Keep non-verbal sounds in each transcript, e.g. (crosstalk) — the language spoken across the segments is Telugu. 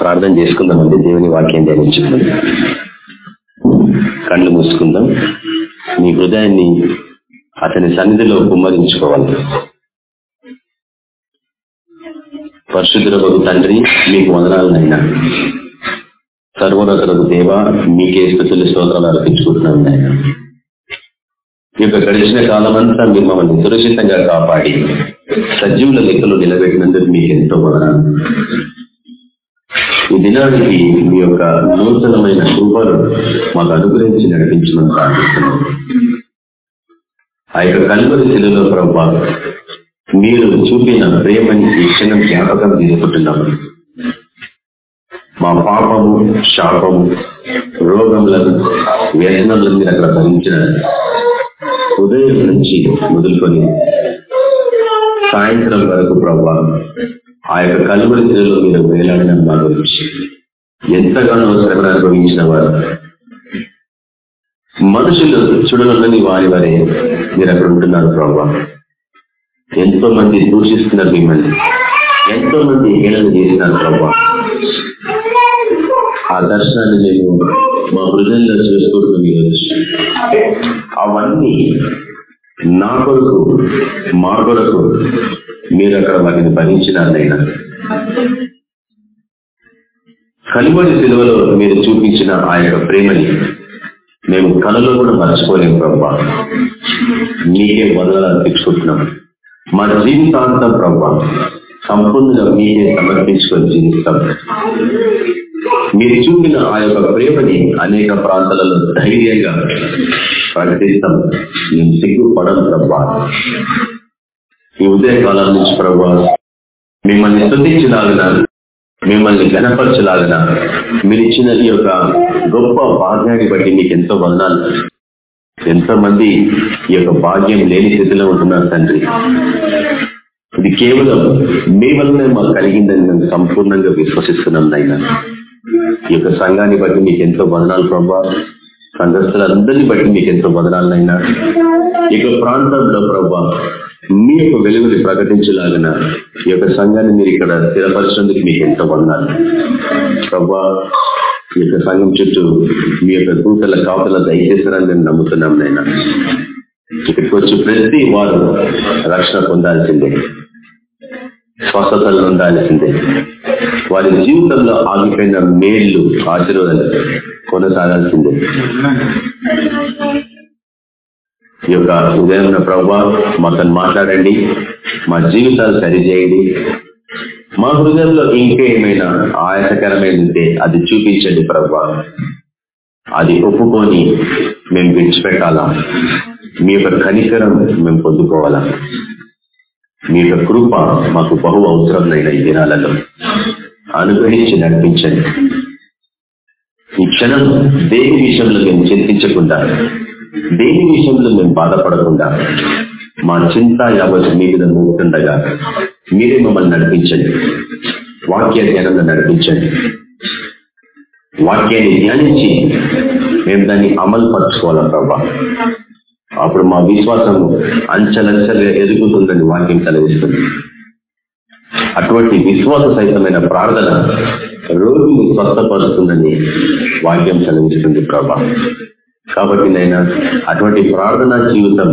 ప్రార్థన చేసుకుందామండి దేవుని వాక్యం ధ్యానించుకుందాం. కళ్ళు మూసుకుందాం. మీ హృదయాన్ని అతని సన్నిధిలో కుమ్మరించుకోవాలి. పరిశుద్ధులకు తండ్రి మీకు వందనాలనైనా. సర్వోన్నతులకు దేవ మీకే స్థుతులు స్తోత్రాలు అర్పించుకుంటున్నాం నాయన. ఈ యొక్క గడిచిన కాలం అంతా మీరు మమ్మల్ని సురక్షితంగా కాపాడి సజీవుల లెక్కలు నిలబెట్టినందుకు మీకు ఎంతో వదనాలు. ఈ దినానికి మీ యొక్క నూతనమైన కృపను మాకు అనుగ్రహించి నడిపించమని ప్రార్థిస్తున్నాం. ఆ యొక్క కలువరి శిలలో ప్రభా మీరు చూపిన ప్రేమని ఈ క్షణం జ్ఞాపకం తీసుకుంటున్నాము మా పాపము శాపము రోగములను వ్యసనములను మీరు అక్కడ భరించిన ఉదయం నుంచి మొదలుకొని సాయంత్రం వరకు ప్రభావం ఆ యొక్క కలువరి శిలలో మీరు వేలాడిన మా గురించి ఎంతగానో శ్రమను అనుభవించిన వారు మనుషులు చూడనున్నది వారి వారే మీరు అక్కడ ఉంటున్నారు ప్రభావ ఎంతో మంది దూషిస్తున్నారు మిమ్మల్ని. ఎంతో మంది హేళన చేస్తున్నారు ప్రభా. ఆ దర్శనాన్ని మేము మా హృదయంలో చేసుకుంటున్నాం ఈరోజు అవన్నీ నా కొరకు మా కొరకు మీరు అక్కడ వాటిని భరించినారనైనా కలువడి సిలువలో మీరు చూపించిన ఆ యొక్క ప్రేమని మేము కళలో కూడా మర్చిపోలేము ప్రభా. మీకే మొదలు అర్పించుకుంటున్నాం. మా జీవితాంతం ప్రభా సంపూర్ణంగా మీకే సమర్పించుకొని జీవిస్తాం. మీరు చూపిన ఆ యొక్క ప్రేమని అనేక ప్రాంతాలలో ధైర్యంగా ప్రకటిస్తాం. మేము సిగ్గుపడం ప్రభా. ఈ ఉదయ కాలం నుంచి ప్రభా మిమ్మల్ని స్థుతించలాగిన మిమ్మల్ని గణపరచలాగిన మీరు ఇచ్చిన ఈ యొక్క గొప్ప భాగ్యాన్ని బట్టి మీకు ఎంతో వందనాలు ఎంతో మంది ఈ యొక్క భాగ్యం లేని స్థితిలో ఉంటున్నారు తండ్రి. ఇది కేవలం మీ వల్లనే మాకు కలిగిందని మేము సంపూర్ణంగా విశ్వసిస్తున్నాం నాయన. ఈ యొక్క సంఘాన్ని బట్టి మీకు ఎంతో వదనాలు ప్రభా. సంఘస్థులందరినీ బట్టి మీకు ఎంతో వదనాలనైనా ఈ యొక్క ప్రాంతంలో ప్రభా మీ యొక్క వెలుగుని ప్రకటించలాగిన ఈ యొక్క సంఘాన్ని మీరు ఇక్కడ స్థిరపరచినందుకు మీకు ఎంతో వందాలి ప్రభా ఈ యొక్క సంఘం చుట్టూ మీ యొక్క దూతల కాపుల దయచేశారని మేము నమ్ముతున్నాం నైనా ఇక్కడికి వచ్చి ప్రతి వారు రక్షణ పొందాల్సిందే స్వస్థతలు ఉండాల్సిందే వారి జీవితంలో ఆగిపోయిన మేళ్ళు ఆశీర్వాదాలు కొనసాగాల్సిందే. ఈ యొక్క ఉదయం ప్రభావ మాతో మాట్లాడండి మా జీవితాలు సరిచేయండి. మా హృదయంలో ఇంకా ఏమైనా ఆయాసకరమైన ఉంటే అది చూపించండి ప్రభా. అది ఒప్పుకొని మేము విడిచిపెట్టాలా? మీ యొక్క కనికరం మేము పొందుకోవాలా? మీ యొక్క కృప మాకు బహు అవసరమైన ఈ దినాలలో. అనుగ్రహించి నడిపించండి. ఈ క్షణం దేని విషయంలో మేము చింతించకుండా దేని విషయంలో మేము బాధపడకుండా మా చింత యావత్ మీ మీద మూగుతుండగా మీరే మమ్మల్ని నడిపించండి. వాక్య ధ్యానంలో నడిపించండి. వాక్యాన్ని ధ్యానించి మేము దాన్ని అమలు పరచుకోవాలా ప్రభా? అప్పుడు మా విశ్వాసం అంచలంచలుగా ఎదుగుతుందని వాక్యం కలిగిస్తుంది అటువంటి విశ్వాస సహితమైన ప్రార్థన రోగిని స్వస్థపరుస్తుందని వాక్యం కలిగిస్తుంది ప్రభా. కాబట్టి నైనా అటువంటి ప్రార్థనా జీవితం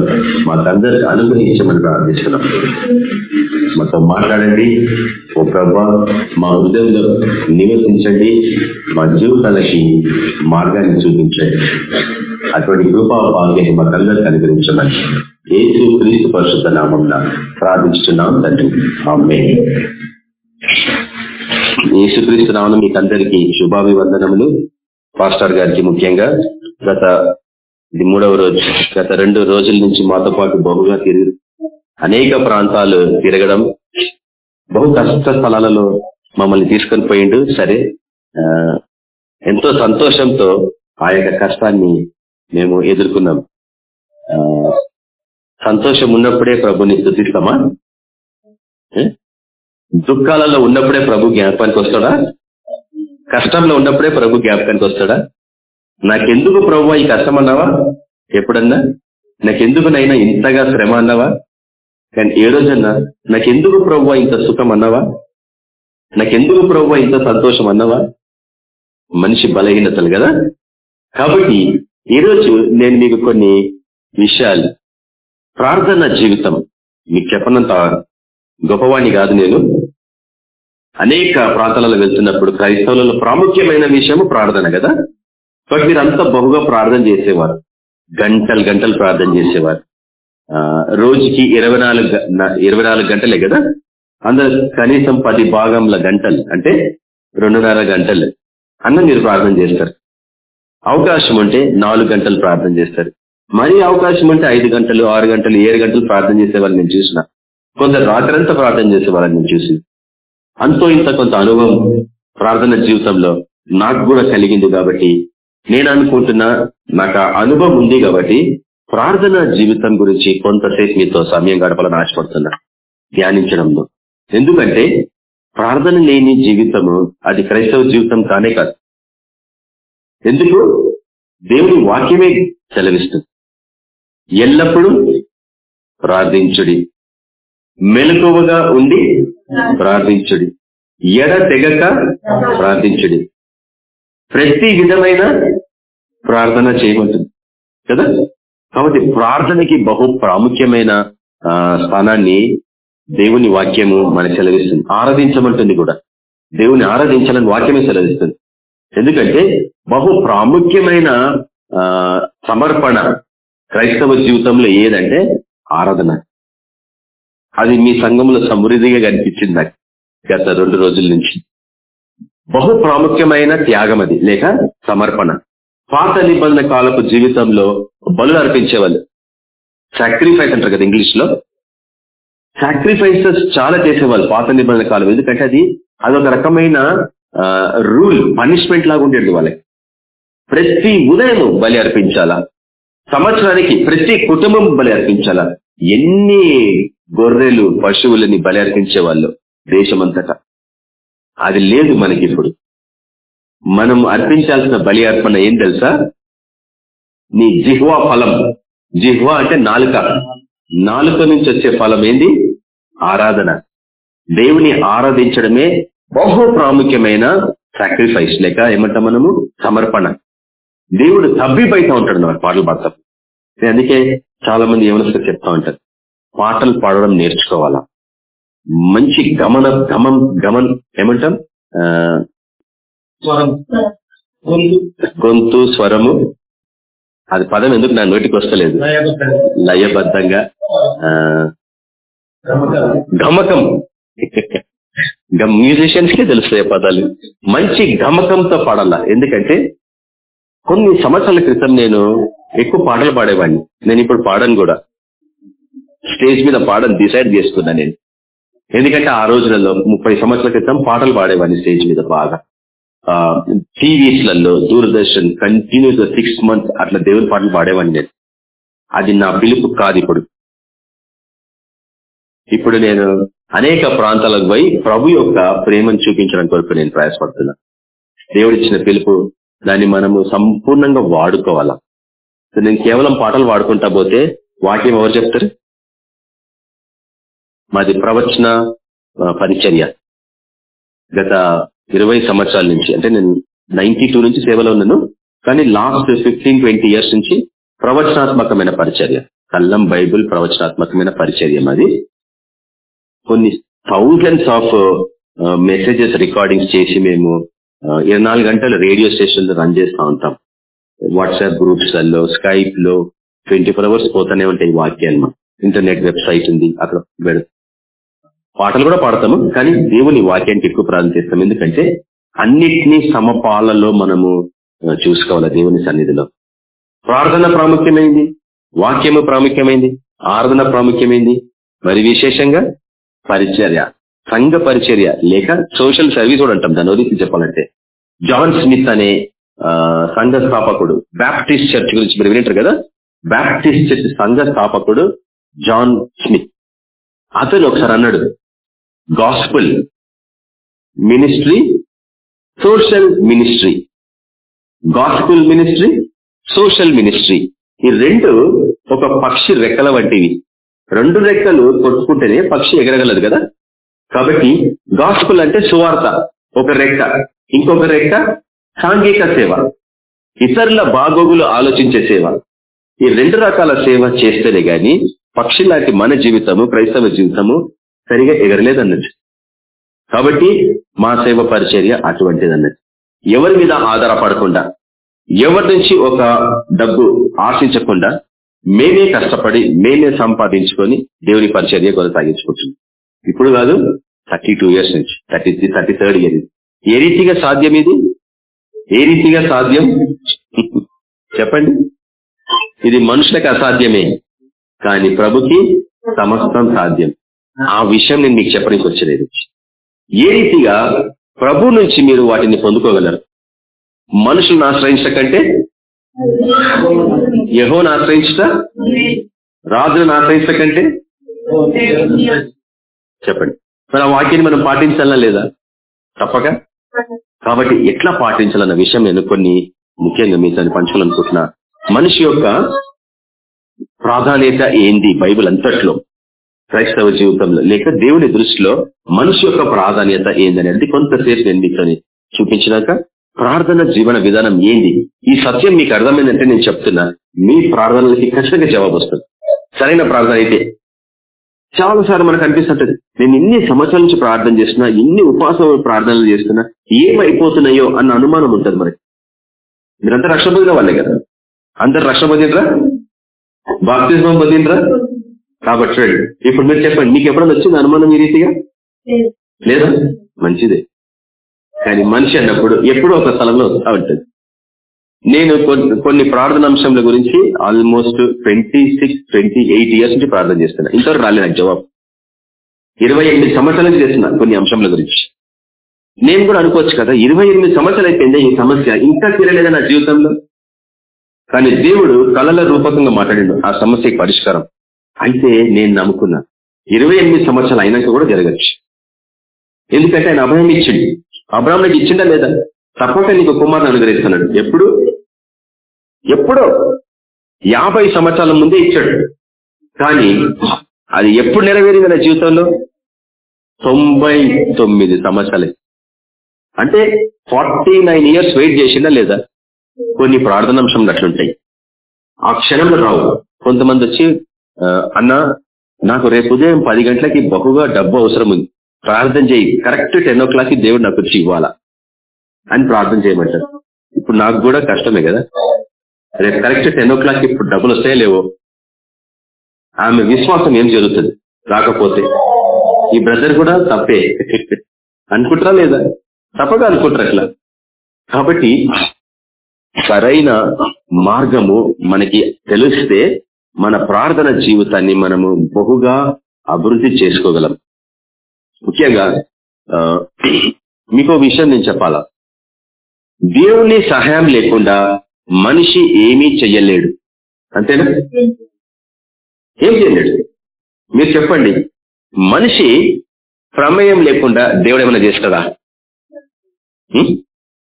మాకందరికి అనుగ్రహించమని ప్రార్థిస్తున్నాం. మాతో మాట్లాడండి. ఓ ప్రభా మా హృదయంలో నివసించండి మా జీవితాలకి మార్గాన్ని చూపించండి. అటువంటి కృపా భాగ్యాన్ని మాకందరికి అనుగ్రహించమని ఏసు క్రీస్తు పరిశుద్ధ నామం ప్రార్థించుతున్నాం తండ్రి. అమ్మే యేసుక్రీస్తు నామం మీకు అందరికీ శుభాభివందనములు. పాస్టర్ గారికి ముఖ్యంగా గత ఇది మూడవ రోజు గత రెండు రోజుల నుంచి మాతో పాటు బహుగా తిరిగి అనేక ప్రాంతాలు తిరగడం బహు కష్ట స్థలాలలో మమ్మల్ని తీసుకొని పోయిండు. సరే ఎంతో సంతోషంతో ఆ యొక్క కష్టాన్ని మేము ఎదుర్కొన్నాం. సంతోషం ఉన్నప్పుడే ప్రభుని స్థుతిస్తామా? దుఃఖాలలో ఉన్నప్పుడే ప్రభు జ్ఞాపకానికి వస్తాడా? కష్టంలో ఉన్నప్పుడే ప్రభు జ్ఞాపకానికి వస్తాడా? నాకెందుకు ప్రభు ఈ కష్టం అన్నావా ఎప్పుడన్నా? నాకెందుకు నైనా ఇంతగా శ్రమ అన్నావా కానీ ఏ రోజన్నా? నాకెందుకు ప్రభు ఇంత సుఖం అన్నావా నాకెందుకు ప్రభు ఇంత సంతోషం అన్నావా మనిషి బలహీనతలు కదా? కాబట్టి ఈరోజు నేను మీకు కొన్ని విషయాలు. ప్రార్థన జీవితం. మీకు చెప్పనంత గొప్పవాణి కాదు నేను. అనేక ప్రాంతాలలో వెళ్తున్నప్పుడు క్రైస్తవులలో ప్రాముఖ్యమైన విషయము ప్రార్థన కదా? బట్ మీరంతా బహుగా ప్రార్థన చేసేవారు. గంటలు గంటలు ప్రార్థన చేసేవారు. ఆ, రోజుకి ఇరవై నాలుగు ఇరవై నాలుగు గంటలే కదా? అందరు కనీసం పది భాగంల గంటలు అంటే రెండున్నర గంటలు అన్న మీరు ప్రార్థన చేస్తారు. అవకాశం ఉంటే నాలుగు గంటలు ప్రార్థన చేస్తారు. మరీ అవకాశం ఉంటే ఐదు గంటలు ఆరు గంటలు ఏడు గంటలు ప్రార్థన చేసేవాళ్ళని నేను చూసిన. కొందరు రాత్రంతా ప్రార్థన చేసే వాళ్ళని నేను చూసి. అంతో ఇంత కొంత అనుభవం ప్రార్థన జీవితంలో నాకు కూడా కలిగింది కాబట్టి నేను అనుకుంటున్నా నాకు ఆ అనుభవం ఉంది కాబట్టి ప్రార్థన జీవితం గురించి కొంతసేపు మీతో సమయం గడపాలని ఆశపడుతున్నా. ధ్యానించడంలో. ఎందుకంటే ప్రార్థన లేని జీవితము అది క్రైస్తవ జీవితం కానే కాదు. ఎందుకు? దేవుని వాక్యమే సెలవిస్తుంది. ఎల్లప్పుడూ ప్రార్థించుడి. మెలకువగా ఉండి ప్రార్థించుడి. ఎడ తెగక ప్రార్థించుడి. ప్రతి విధమైన ప్రార్థన చేయబడుతుంది కదా? కాబట్టి ప్రార్థనకి బహు ప్రాముఖ్యమైన ఆ, స్థానాన్ని దేవుని వాక్యము మన సెలవిస్తుంది. ఆరాధించమంటుంది కూడా. దేవుని ఆరాధించాలని వాక్యమే సెలవిస్తుంది. ఎందుకంటే బహు ప్రాముఖ్యమైన ఆ, సమర్పణ క్రైస్తవ జీవితంలో ఏదంటే ఆరాధన. అది మీ సంఘంలో సమృద్ధిగా కనిపించింది నాకు గత రెండు రోజుల నుంచి. బహు ప్రాముఖ్యమైన త్యాగం అది లేక సమర్పణ. పాత నిబంధన కాలపు జీవితంలో బలు అర్పించేవాళ్ళు. సాక్రిఫైస్ అంటారు కదా ఇంగ్లీష్లో సాక్రిఫైసెస్ చాలా చేసేవాళ్ళు పాత నిబంధన కాలం. ఎందుకంటే అది అదొక రకమైన రూల్ పనిష్మెంట్ లాగా ఉండేది వాళ్ళకి. ప్రతి ఉదయం బలి అర్పించాలా? సంవత్సరానికి ప్రతి కుటుంబం బలి అర్పించాలా? ఎన్ని గొర్రెలు పశువులని బలి అర్పించే వాళ్ళు దేశమంతటా? అది లేదు మనకి ఇప్పుడు మనం అర్పించాల్సిన బలి అర్పణ ఏం తెలుసా? నీ జిహ్వా ఫలం. జిహ్వా అంటే నాలుక. నాలుక నుంచి వచ్చే ఫలం ఏంది? ఆరాధన. దేవుని ఆరాధించడమే బహు ప్రాముఖ్యమైన సాక్రిఫైస్ లేక ఏమంటాం మనము? సమర్పణ. దేవుడు తబ్బిబైతా ఉంటాడు నాకు పాటలు పాడతాం. అందుకే చాలా మంది ఏమన్నా చెప్తా ఉంటారు. పాటలు పాడడం నేర్చుకోవాలా? మంచి గమన గమం గమన్ ఏమంటాం? గొంతు. స్వరము. అది పదం ఎందుకు నా నోటికి వస్తలేదు? లయబద్ధంగా. గమకం. మ్యూజిషియన్స్ కే తెలుస్తాయి పదాలు. మంచి గమకంతో పాడాల. ఎందుకంటే కొన్ని సంవత్సరాల క్రితం నేను ఎక్కువ పాటలు పాడేవాడిని. నేను ఇప్పుడు పాడను కూడా. స్టేజ్ మీద పాడని డిసైడ్ చేసుకున్నా నేను. ఎందుకంటే ఆ రోజులలో ముప్పై సంవత్సరాల క్రితం పాటలు పాడేవాడిని స్టేజ్ మీద బాగా. టీవీస్లలో దూరదర్శన్ కంటిన్యూస్ సిక్స్ మంత్స్ అట్లా దేవుని పాటలు పాడేవాడిని నేను. అది నా పిలుపు కాదు ఇప్పుడు. ఇప్పుడు నేను అనేక ప్రాంతాలకు పోయి ప్రభు యొక్క ప్రేమను చూపించడం కొరకు నేను ప్రయాసపడుతున్నా. దేవుడిచ్చిన పిలుపు దాన్ని మనము సంపూర్ణంగా వాడుకోవాలా. నేను కేవలం పాటలు వాడుకుంటా పోతే వాక్యం ఎవరు చెప్తారు? మాది ప్రవచన పరిచర్య. గత ఇరవై సంవత్సరాల నుంచి అంటే నేను నైన్టీ టూ నుంచి సేవలో ఉన్నాను కానీ లాస్ట్ ఫిఫ్టీన్ ట్వంటీ ఇయర్స్ నుంచి ప్రవచనాత్మకమైన పరిచర్య. కల్లం బైబిల్ ప్రవచనాత్మకమైన పరిచర్య మాది. కొన్ని థౌజండ్స్ ఆఫ్ మెసేజెస్ రికార్డింగ్స్ చేసి మేము ఇరవై నాలుగు గంటలు రేడియో స్టేషన్లు రన్ చేస్తూ ఉంటాం. వాట్సాప్ గ్రూప్స్లలో స్కైప్లో ట్వంటీ ఫోర్ అవర్స్ పోతానే ఉంటాయి వాక్యాలు ఇంటర్నెట్ వెబ్సైట్ ఉంది అక్కడ పాటలు కూడా పాడతాము కానీ దేవుని వాక్యానికి ఎక్కువ ప్రార్థన చేస్తాం ఎందుకంటే అన్నిటినీ సమపాలలో మనము చూసుకోవాలి దేవుని సన్నిధిలో. ప్రార్థన ప్రాముఖ్యమైంది వాక్యము ప్రాముఖ్యమైంది ఆరాధన ప్రాముఖ్యమైంది మరి విశేషంగా పరిచర్య సంఘ పరిచర్య లేక సోషల్ సర్వీస్ కూడా అంటాం. దాని ఉదయం చెప్పాలంటే జాన్ స్మిత్ అనే సంఘ స్థాపకుడు బ్యాప్టిస్ట్ చర్చ్ గురించి మీరు వింటారు కదా? బ్యాప్టిస్ట్ చర్చ్ సంఘ స్థాపకుడు జాన్ స్మిత్. అతను ఒకసారి అన్నాడు gospel ministry social ministry gospel ministry social ministry ఈ రెండు ఒక పక్షి రెక్కల వంటివి. రెండు రెక్కలు కొట్టుకుంటేనే పక్షి ఎగరగలదు కదా? కాబట్టి గాస్పుల్ అంటే సువార్త ఒక రెక్క. ఇంకొక రెక్క సాంఘిక సేవ. ఇతరుల బాగోగులు ఆలోచించే సేవ. ఈ రెండు రకాల సేవ చేస్తేనే గాని పక్షి లాంటి మన జీవితము క్రైస్తవ జీవితము సరిగా ఎగరలేదన్నట్టు కాబట్టి మా సేవ పరిచర్య అటువంటిది అన్నట్టు ఎవరి మీద ఆధారపడకుండా ఎవరి నుంచి ఒక డబ్బు ఆశించకుండా మేమే కష్టపడి మేమే సంపాదించుకొని దేవుని పరిచర్య కొనసాగించుకుంటున్నాం. ఇప్పుడు కాదు థర్టీ టూ ఇయర్స్ నుంచి థర్టీ థర్టీ థర్డ్ ఇయర్ ఏ రీతిగా సాధ్యం ఇది? ఏ రీతిగా సాధ్యం? చెప్పండి. ఇది మనుషులకు అసాధ్యమే కానీ ప్రభుకి సమస్తం సాధ్యం. ఆ విషయం నేను మీకు చెప్పడానికి వచ్చలేదు ఏ రీతిగా ప్రభు నుంచి మీరు వాటిని పొందుకోగలరు? మనుషులను ఆశ్రయించట కంటే? యహోను ఆశ్రయించట? రాజులను ఆశ్రయించట కంటే? చెప్పండి. మరి ఆ వాక్యాన్ని మనం పాటించాలా లేదా? తప్పక. కాబట్టి ఎట్లా పాటించాలన్న విషయం నేను కొన్ని ముఖ్యంగా మీతో పంచుకోవాలనుకుంటున్నా. మనిషి యొక్క ప్రాధాన్యత ఏంది బైబిల్ అంతట్లో? క్రైస్తవ జీవితంలో లేక దేవుని దృష్టిలో మనిషి యొక్క ప్రాధాన్యత ఏందనేది కొంతసేపు నేను మీతో చూపించినాక ప్రార్థన జీవన విధానం ఏంది? ఈ సత్యం మీకు అర్థమైందంటే నేను చెప్తున్నా మీ ప్రార్థనలకి ఖచ్చితంగా జవాబు వస్తుంది. సరైన ప్రార్థన అయితే చాలా సార్లు మనకు అనిపిస్తుంటది నేను ఇన్ని సంవత్సరాల నుంచి ప్రార్థన చేస్తున్నా ఇన్ని ఉపాస ప్రార్థనలు చేస్తున్నా ఏమైపోతున్నాయో అన్న అనుమానం ఉంటుంది మనకి. మీరంతా రక్షణ పొందిన వాళ్ళే కదా? అందరు రక్షణ పొందినరా బాప్తిజం పొందినరా కాబట్టి రండి. ఇప్పుడు మీరు చెప్పండి మీకు ఎప్పుడైనా వచ్చింది అనుమానం ఈ రీతిగా? లేదా. మంచిదే. కానీ మనిషి అన్నప్పుడు ఎప్పుడో ఒక స్థలంలో వస్తా ఉంటుంది. నేను కొన్ని ప్రార్థన అంశంల గురించి almost twenty six twenty eight years నుంచి ప్రార్థన చేస్తున్నా. ఇంతవరకు రాలేదు నాకు జవాబు. ఇరవై ఎనిమిది సంవత్సరాల చేస్తున్నా కొన్ని అంశంల గురించి. నేను కూడా అనుకోవచ్చు కదా ఇరవై ఎనిమిది సంవత్సరాలు అయిపోయింది ఈ సమస్య. ఇంకా తీరలేదా నా జీవితంలో? కానీ దేవుడు కళల రూపకంగా మాట్లాడిండు. ఆ సమస్యకి పరిష్కారం. అయితే నేను నమ్ముకున్నా ఇరవై ఎనిమిది సంవత్సరాలు అయినాక కూడా జరగచ్చు. ఎందుకంటే ఆయన అభయం ఇచ్చిండు. అబ్రాహ్మణికి ఇచ్చిండా లేదా? తప్పక నీకు కుమారుని అనుగ్రహిస్తున్నాడు. ఎప్పుడు? ఎప్పుడో. యాభై సంవత్సరాల ముందే ఇచ్చాడు. కానీ అది ఎప్పుడు నెరవేరింది నా జీవితంలో? తొంభై తొమ్మిది సంవత్సరాలే. అంటే ఫార్టీ నైన్ ఇయర్స్ వెయిట్ చేసిందా లేదా? కొన్ని ప్రార్థనాంశంలు అట్లుంటాయి. ఆ క్షణంలో రావు. కొంతమంది వచ్చి అన్న నాకు రేపు ఉదయం పది గంటలకి బహుగా డబ్బు అవసరం ఉంది ప్రార్థన చేయి. కరెక్ట్ టెన్ ఓ క్లాక్ దేవుడు నాకు వచ్చి ఇవ్వాలా? అని ప్రార్థన చేయమంటారు ఇప్పుడు నాకు కూడా కష్టమే కదా. రేపు కరెక్ట్ టెన్ ఓ క్లాక్ ఇప్పుడు డబ్బులు వస్తాయో లేవో? ఆమె విశ్వాసం ఏం జరుగుతుంది? రాకపోతే. ఈ బ్రదర్ కూడా తప్పే. (laughs) అనుకుంటారా లేదా? తప్పగా అనుకుంటారు అట్లా. కాబట్టి సరైన మార్గము మనకి తెలిస్తే మన ప్రార్థన జీవితాన్ని మనము బహుగా అభివృద్ధి చేసుకోగలం. ముఖ్యంగా ఆ, విషయం నేను చెప్పాలా? దేవుని సహాయం లేకుండా మనిషి ఏమీ చెయ్యలేడు. అంతేనా? ఏం చేయలేడు మీరు చెప్పండి. మనిషి ప్రమేయం లేకుండా దేవుడు ఏమైనా చేస్తాడా?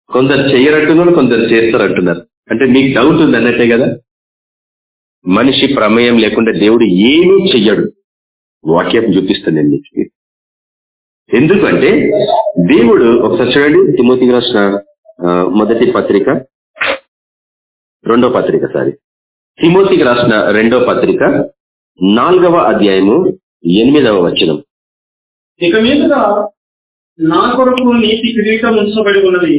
కొందరు చెయ్యరంటున్నారు కొందరు చేస్తారంటున్నారు. అంటే మీకు డౌట్ ఉంది అన్నట్టే కదా? మనిషి ప్రమేయం లేకుండా దేవుడు ఏమీ చెయ్యడు. వాక్యం చూపిస్తుంది మీకు ఎందుకంటే దేవుడు ఒకసారి చూడండి తిమోతికి రాసిన మొదటి పత్రిక రెండో పత్రిక సారీ. తిమోతికి రాసిన రెండో పత్రిక నాలుగవ అధ్యాయము ఎనిమిదవ వచనం. ఇక మీదుగా నా కొరకు నీతి కిరీటం ఉంచబడి ఉన్నది.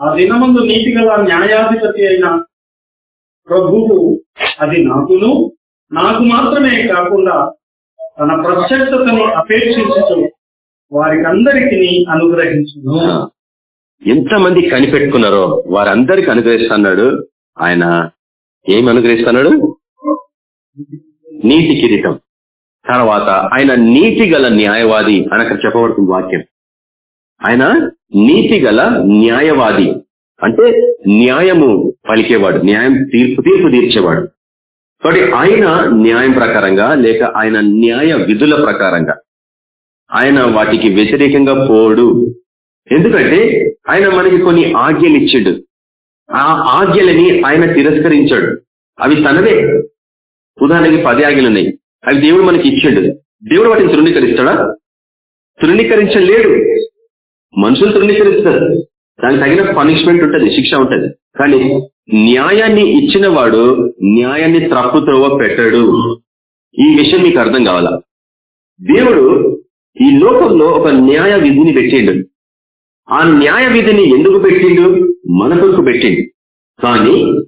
ఆ దినమందు నీతి గల న్యాయాధిపతి అయిన ప్రభువు అది నాకును నాకు మాత్రమే కాకుండా తన ప్రత్యక్షతను అపేక్షించుతూ వారికందరికి అనుగ్రహించును. ఎంతమంది కనిపెట్టుకున్నారో వారందరికి అనుగ్రహిస్తున్నాడు. ఆయన ఏమి అనుగ్రహిస్తున్నాడు? నీతి కిరీటం. తర్వాత ఆయన నీతి గల న్యాయవాది అని అక్కడ చెప్పబడుతుంది వాక్యం. ఆయన నీతి గల న్యాయవాది. అంటే న్యాయము పలికేవాడు. న్యాయం తీర్పు తీర్పు తీర్చేవాడు. కాబట్టి ఆయన న్యాయం ప్రకారంగా లేక ఆయన న్యాయ విధుల ప్రకారంగా ఆయన వాటికి వ్యతిరేకంగా పోడు. ఎందుకంటే ఆయన మనకి కొన్ని ఆజ్ఞలు ఇచ్చిండు. ఆ ఆజ్ఞలని ఆయన తిరస్కరించాడు. అవి తనవే. ఉదాహరణకి పది ఆజ్ఞలు ఉన్నాయి. అవి దేవుడు మనకి ఇచ్చిండు. దేవుడు వాటిని తృణీకరిస్తాడా? తృణీకరించలేడు. మనుషులు తృణీకరిస్తారు. దానికి తగిన పనిష్మెంట్ ఉంటుంది శిక్ష ఉంటుంది. కానీ న్యాయాన్ని ఇచ్చినవాడు న్యాయాన్ని త్రప్పుత్రోవ పెట్టాడు. ఈ విషయం మీకు అర్థం కావాలా? దేవుడు ఈ లోకంలో ఒక న్యాయ విధిని పెట్టిండు. ఆ న్యాయ విధిని ఎందుకు పెట్టిండు? మన కొరకు పెట్టిండు. కానీ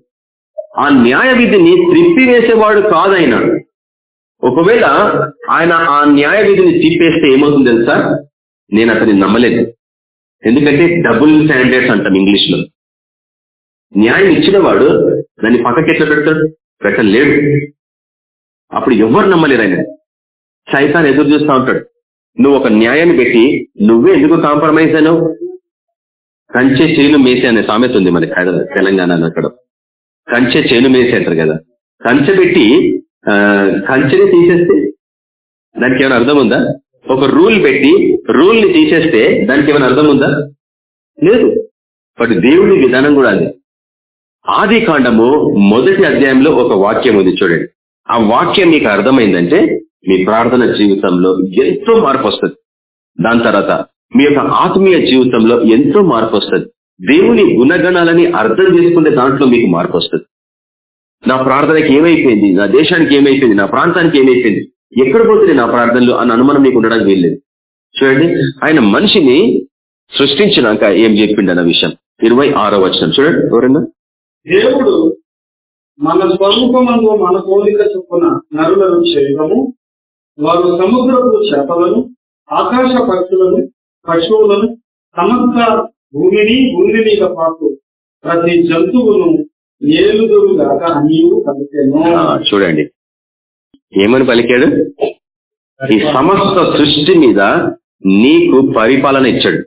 ఆ న్యాయ విధిని త్రిప్పివేసేవాడు కాదైన. ఒకవేళ ఆయన ఆ న్యాయ విధిని తిప్పేస్తే ఏమవుతుంది తెలుసా? నేను అతన్ని నమ్మలేదు ఎందుకంటే డబుల్ స్టాండర్డ్స్ అంటాం ఇంగ్లీష్లో. న్యాయం ఇచ్చినవాడు దాన్ని పక్కకి ఎట్లా పెడతాడు? పెట్టలేడు. అప్పుడు ఎవరు నమ్మలేరు ఆయన? సైతాన్ ఎదురు చూస్తూ ఉంటాడు. నువ్వు ఒక న్యాయాన్ని పెట్టి నువ్వే ఎందుకు కాంప్రమైజ్ అయినావు? కంచె చేను మేసే అనే సామెత ఉంది మనకి హైదరాబాద్ తెలంగాణలో అక్కడ. కంచె చేను మేసే అంటారు కదా. కంచె పెట్టి కంచెని తీసేస్తే దానికి ఏమైనా అర్థం ఉందా? ఒక రూల్ పెట్టి రూల్ని తీసేస్తే దానికి ఏమైనా అర్థం ఉందా? లేదు. బట్ దేవుడి విధానం కూడా అది. ఆది కాండము మొదటి అధ్యాయంలో ఒక వాక్యం ఉంది చూడండి. ఆ వాక్యం మీకు అర్థమైందంటే మీ ప్రార్థన జీవితంలో ఎంతో మార్పు వస్తుంది. దాని తర్వాత మీ యొక్క ఆత్మీయ జీవితంలో ఎంతో మార్పు వస్తుంది. దేవుని గుణగణాలని అర్థం చేసుకుంటే దాంట్లో మీకు మార్పు వస్తుంది. నా ప్రార్థనకి ఏమైపోయింది? నా దేశానికి ఏమైపోయింది? నా ప్రాంతానికి ఏమైపోయింది? ఎక్కడ పోతుంది నా ప్రార్థనలు అన్న అనుమానం మీకు ఉండడానికి వీల్లేదు. చూడండి ఆయన మనిషిని సృష్టించినాక ఏం చెప్పిండు అన్న విషయం? ఇరవై ఆరో వచనం. చూడండి ఎవరన్నా? దేవుడు మన స్వరూపమందు మన పోలిక చొప్పున నరులను చేయడము వారు సముద్రపు చేపలను ఆకాశ పక్షులను పశువులను సమస్త భూమిని భూమి మీద పాటు ప్రతి జంతువును ఏలుదురుగాక నీవు కలిపెను చూడండి. ఏమని పలికాడు? ఈ సమస్త సృష్టి మీద నీకు పరిపాలన ఇచ్చాడు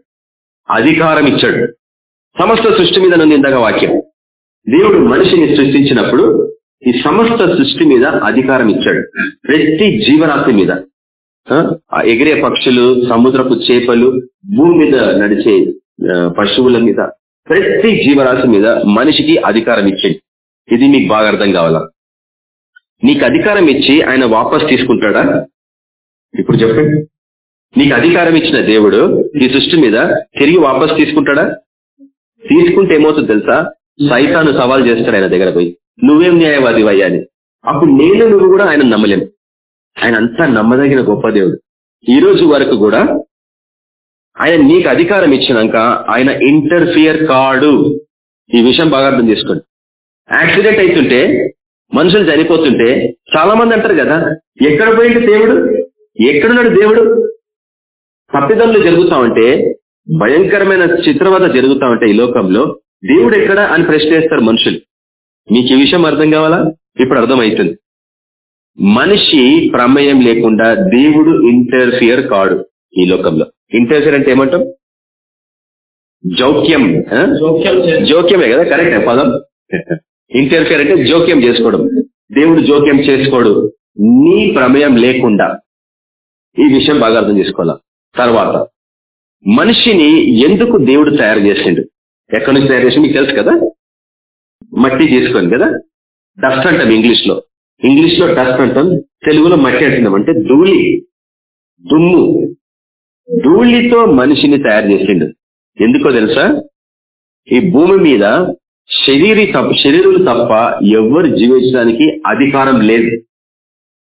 అధికారం ఇచ్చాడు. సమస్త సృష్టి మీద నుండి ఇందాక వాక్యం. దేవుడు మనిషిని సృష్టించినప్పుడు ఈ సమస్త సృష్టి మీద అధికారం ఇచ్చాడు. ప్రతి జీవరాశి మీద. ఆ, ఎగిరే పక్షులు సముద్రపు చేపలు భూమి మీద నడిచే పశువుల మీద ప్రతి జీవరాశి మీద మనిషికి అధికారం ఇచ్చింది. ఇది మీకు బాగా అర్థం కావాలా? నీకు అధికారం ఇచ్చి ఆయన వాపస్ తీసుకుంటాడా? ఇప్పుడు చెప్పండి. నీకు అధికారం ఇచ్చిన దేవుడు ఈ సృష్టి మీద తిరిగి వాపస్ తీసుకుంటాడా? తీసుకుంటే ఏమవుతుంది తెలుసా? సైతాను సవాల్ చేస్తాడు ఆయన దగ్గర పోయి నువ్వేం న్యాయవాది అయ్యా అని. అప్పుడు నేను నువ్వు కూడా ఆయన నమ్మలేము. ఆయన అంతా నమ్మదగిన గొప్ప దేవుడు. ఈ రోజు వరకు కూడా ఆయన నీకు అధికారం ఇచ్చినాక ఆయన ఇంటర్ఫియర్ కాడు. ఈ విషయం బాగా అర్థం చేసుకోండి. యాక్సిడెంట్ అవుతుంటే మనుషులు చనిపోతుంటే చాలా మంది అంటారు కదా ఎక్కడ పోయింది దేవుడు? ఎక్కడున్నాడు దేవుడు? తప్పిదములు జరుగుతా ఉంటే భయంకరమైన చిత్రవద జరుగుతా ఉంటే ఈ లోకంలో దేవుడు ఎక్కడ అని ప్రశ్న వేస్తారు మనుషులు? మీకు ఈ విషయం అర్థం కావాలా? ఇప్పుడు అర్థమవుతుంది మనిషి ప్రమేయం లేకుండా దేవుడు ఇంటర్ఫియర్ కాడు ఈ లోకంలో. ఇంటర్ఫియర్ అంటే ఏమంటాం? జౌక్యం జోక్యమే కదా? కరెక్ట్ పదం. ఇంటర్ఫియర్ అంటే జోక్యం చేసుకోవడం. దేవుడు జోక్యం చేసుకోడు. నీ ప్రమేయం లేకుండా. ఈ విషయం బాగా అర్థం చేసుకోవాలా? తర్వాత మనిషిని ఎందుకు దేవుడు తయారు చేసిండు? ఎక్కడి నుంచి తయారు చేసి మీకు తెలుసు కదా? మట్టి తీసుకొని కదా? డస్ట్ అంటాం ఇంగ్లీష్లో ఇంగ్లీష్లో డస్ట్ అంటాం తెలుగులో మట్టి అంటున్నాం. అంటే ధూళి దుమ్ము. ధూళితో మనిషిని తయారు చేసిండు. ఎందుకో తెలుసా? ఈ భూమి మీద శరీరీ తప్ప శరీరులు తప్ప ఎవరు జీవించడానికి అధికారం లేదు.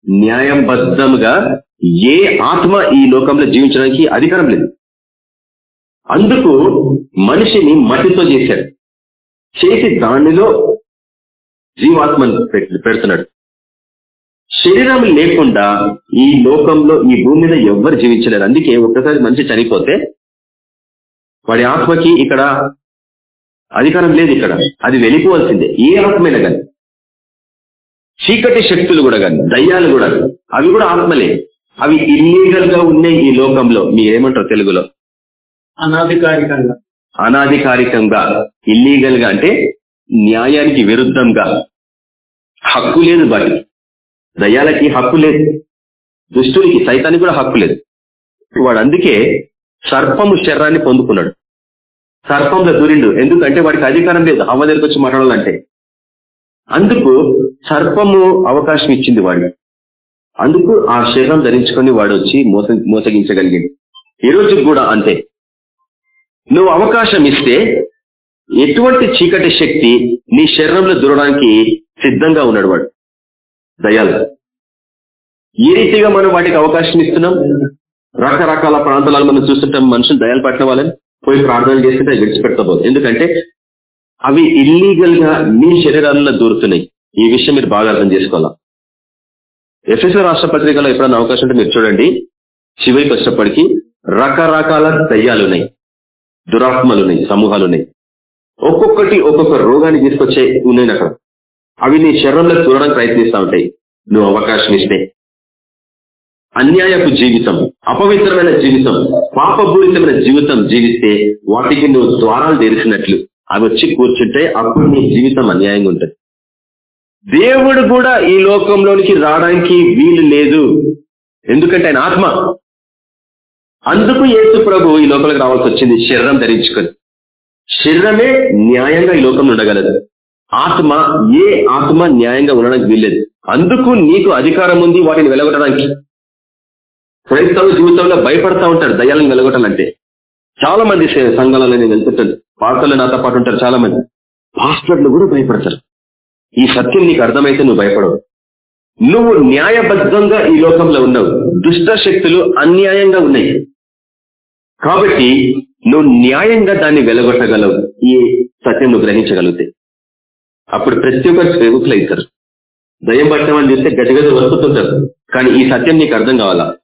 న్యాయబద్ధంగా ఏ ఆత్మ ఈ లోకంలో జీవించడానికి అధికారం లేదు. అందుకు మనిషిని మట్టితో చేశాడు. చేసి దానిలో జీవాత్మను పెడుతున్నాడు. శరీరం లేకుండా ఈ లోకంలో ఈ భూమి మీద ఎవ్వరు జీవించలేరు. అందుకే ఒక్కసారి మనిషి చనిపోతే వాడి ఆత్మకి ఇక్కడ అధికారం లేదు ఇక్కడ. అది వెళ్ళిపోవాల్సిందే ఏ ఆత్మైనా కానీ చీకటి శక్తులు కూడా కానీ దయ్యాలు కూడా అవి కూడా ఆత్మలే. అవి ఇల్లీగల్గా ఉన్నాయి ఈ లోకంలో. మీరు ఏమంటారు తెలుగులో? అనాధికారికంగా. అనాధికారికంగా ఇల్లీగల్గా అంటే న్యాయానికి విరుద్ధంగా. హక్కు లేదు వాటికి దయాలకి హక్కు లేదు. దుష్టునికి సైతానికి కూడా హక్కు లేదు. వాడు అందుకే సర్పము శరీరాన్ని పొందుకున్నాడు. సర్పంలో దూరిండు. ఎందుకంటే వాడికి అధికారం లేదు. అవ్వ దగ్గరికి వచ్చి మాట్లాడాలంటే. అందుకు సర్పము అవకాశం ఇచ్చింది వాడిని అందుకు ఆ శరీరం ధరించుకొని వాడు వచ్చి మోస మోసగించగలిగింది ఈ రోజు కూడా అంతే. నువ్వు అవకాశం ఇస్తే ఎటువంటి చీకటి శక్తి నీ శరీరంలో దూరడానికి సిద్ధంగా ఉన్నాడు వాడు. దయాలు ఏ రీతిగా మనం వాటికి అవకాశం ఇస్తున్నాం? రకరకాల ప్రాంతాలను మనం చూస్తుంటాం మనుషులు దయాలు పట్టిన వాళ్ళని పోయి ప్రార్థనలు చేస్తుంటే విడిచిపెట్టబోదు. ఎందుకంటే అవి ఇల్లీగల్గా మీ శరీరాలలో దూరుతున్నాయి. ఈ విషయం మీరు బాగా అర్థం చేసుకోవాలా? ఎఫ్ఎస్ఓ రాష్ట్ర పత్రికలో ఎప్పుడైనా అవకాశం ఉంటే మీరు చూడండి. చివరికి వచ్చినప్పటికీ రకరకాల దయ్యాలు ఉన్నాయి దురాత్మలు ఉన్నాయి సమూహాలు ఉన్నాయి ఒక్కొక్కటి ఒక్కొక్క రోగాన్ని తీసుకొచ్చే ఉన్నాయి అక్కడ. అవి నీ శరీరంలో చూడడానికి ప్రయత్నిస్తూ ఉంటాయి. నువ్వు అవకాశం ఇస్తే అన్యాయపు జీవితం అపవిత్రమైన జీవితం పాపపూరితమైన జీవితం జీవిస్తే వాటికి నువ్వు ద్వారాలు తెరిచినట్లు. అవి వచ్చి కూర్చుంటే అప్పుడు నీ జీవితం అన్యాయంగా ఉంటుంది. దేవుడు కూడా ఈ లోకంలోనికి రావడానికి వీలు లేదు. ఎందుకంటే ఆయన ఆత్మ. అందుకు యేసు ప్రభు ఈ లోకంలోకి రావాల్సి వచ్చింది. శరీరం ధరించుకొని. శరీరమే న్యాయంగా ఈ లోకంలో ఉండగలదు. ఆత్మ ఏ ఆత్మ న్యాయంగా ఉండడానికి వీల్లేదు. అందుకు నీకు అధికారం ఉంది వాటిని వెలగొట్టడానికి. క్రైస్తవ జీవితంలో భయపడతా ఉంటారు దయ్యాలను వెలగొట్టాలంటే. చాలా మంది సంఘాలలో నేను వెళ్తుంటాను. పాస్టర్లు నాతో పాటు ఉంటారు చాలా మంది పాస్టర్లు కూడా భయపడతారు. ఈ సత్యం నీకు అర్థమైతే నువ్వు భయపడవు. నువ్వు న్యాయబద్ధంగా ఈ లోకంలో ఉన్నావు. దుష్ట శక్తులు అన్యాయంగా ఉన్నాయి. కాబట్టి నువ్వు న్యాయంగా దాన్ని వెలగొట్టగలవు. ఈ సత్యం నువ్వు గ్రహించగలిగితే. అప్పుడు ప్రతి ఒక్కరు సేవకులు అవుతారు దయం పట్టమని చూస్తే గజగజ వరుకుతుంటారు కానీ ఈ సత్యం నీకు అర్థం కావాలా?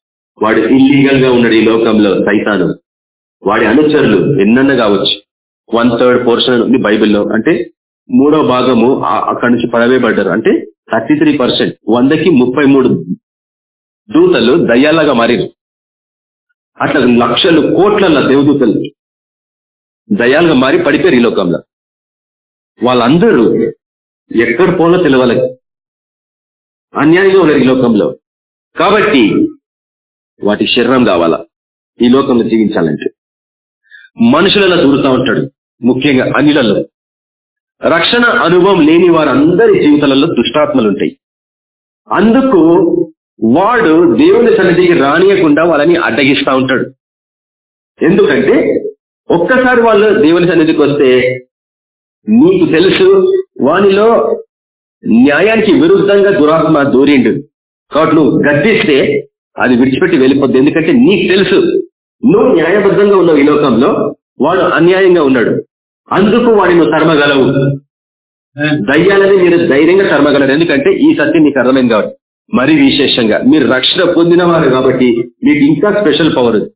వాడు ఇల్లీగల్గా ఉన్నాడు ఈ లోకంలో సైతాను. వాడి అనుచరులు ఎన్నన్న కావచ్చు. వన్ థర్డ్ పోర్షన్ ఉంది బైబిల్లో. అంటే మూడో భాగము అక్కడి నుంచి పడవేయబడ్డారు. అంటే థర్టీ త్రీ పర్సెంట్ వందకి ముప్పై మూడు దూతలు దయ్యాలాగా మారారు. అట్లా లక్షలు కోట్ల దేవదూతలు. దయాలుగా మారి పడిపోయారు ఈ లోకంలో. వాళ్ళందరూ ఎక్కడ పోలో తెలియాలి అన్యాయంగా ఉన్నారు ఈ లోకంలో. కాబట్టి వాటి శరీరం కావాలా? ఈ లోకంలో జీవించాలంటే. మనుషులలో దూరుతా ఉంటాడు. ముఖ్యంగా అనిలలో రక్షణ అనుభవం లేని వారందరి జీవితాలలో దుష్టాత్మలు ఉంటాయి. అందుకు వాడు దేవుని సన్నిధికి రానియకుండా వాళ్ళని అడ్డగిస్తా ఉంటాడు. ఎందుకంటే ఒక్కసారి వాళ్ళు దేవుని సన్నిధికి వస్తే నీకు తెలుసు వానిలో న్యాయానికి విరుద్ధంగా దురాత్మ దూరిండు. కాబట్టి నువ్వు గద్దిస్తే అది విడిచిపెట్టి వెళ్ళిపోద్ది. ఎందుకంటే నీకు తెలుసు నువ్వు న్యాయబద్ధంగా ఉన్నావు ఈ లోకంలో వాడు అన్యాయంగా ఉన్నాడు. అందుకు వాడిని నువ్వు తరమగలవు. దయ్యాలని మీరు ధైర్యంగా తరమగలరు. ఎందుకంటే ఈ సత్యం నీకు అర్థమైంది కాబట్టి. మరి విశేషంగా మీరు రక్షణ పొందిన వారు కాబట్టి మీకు ఇంకా స్పెషల్ పవర్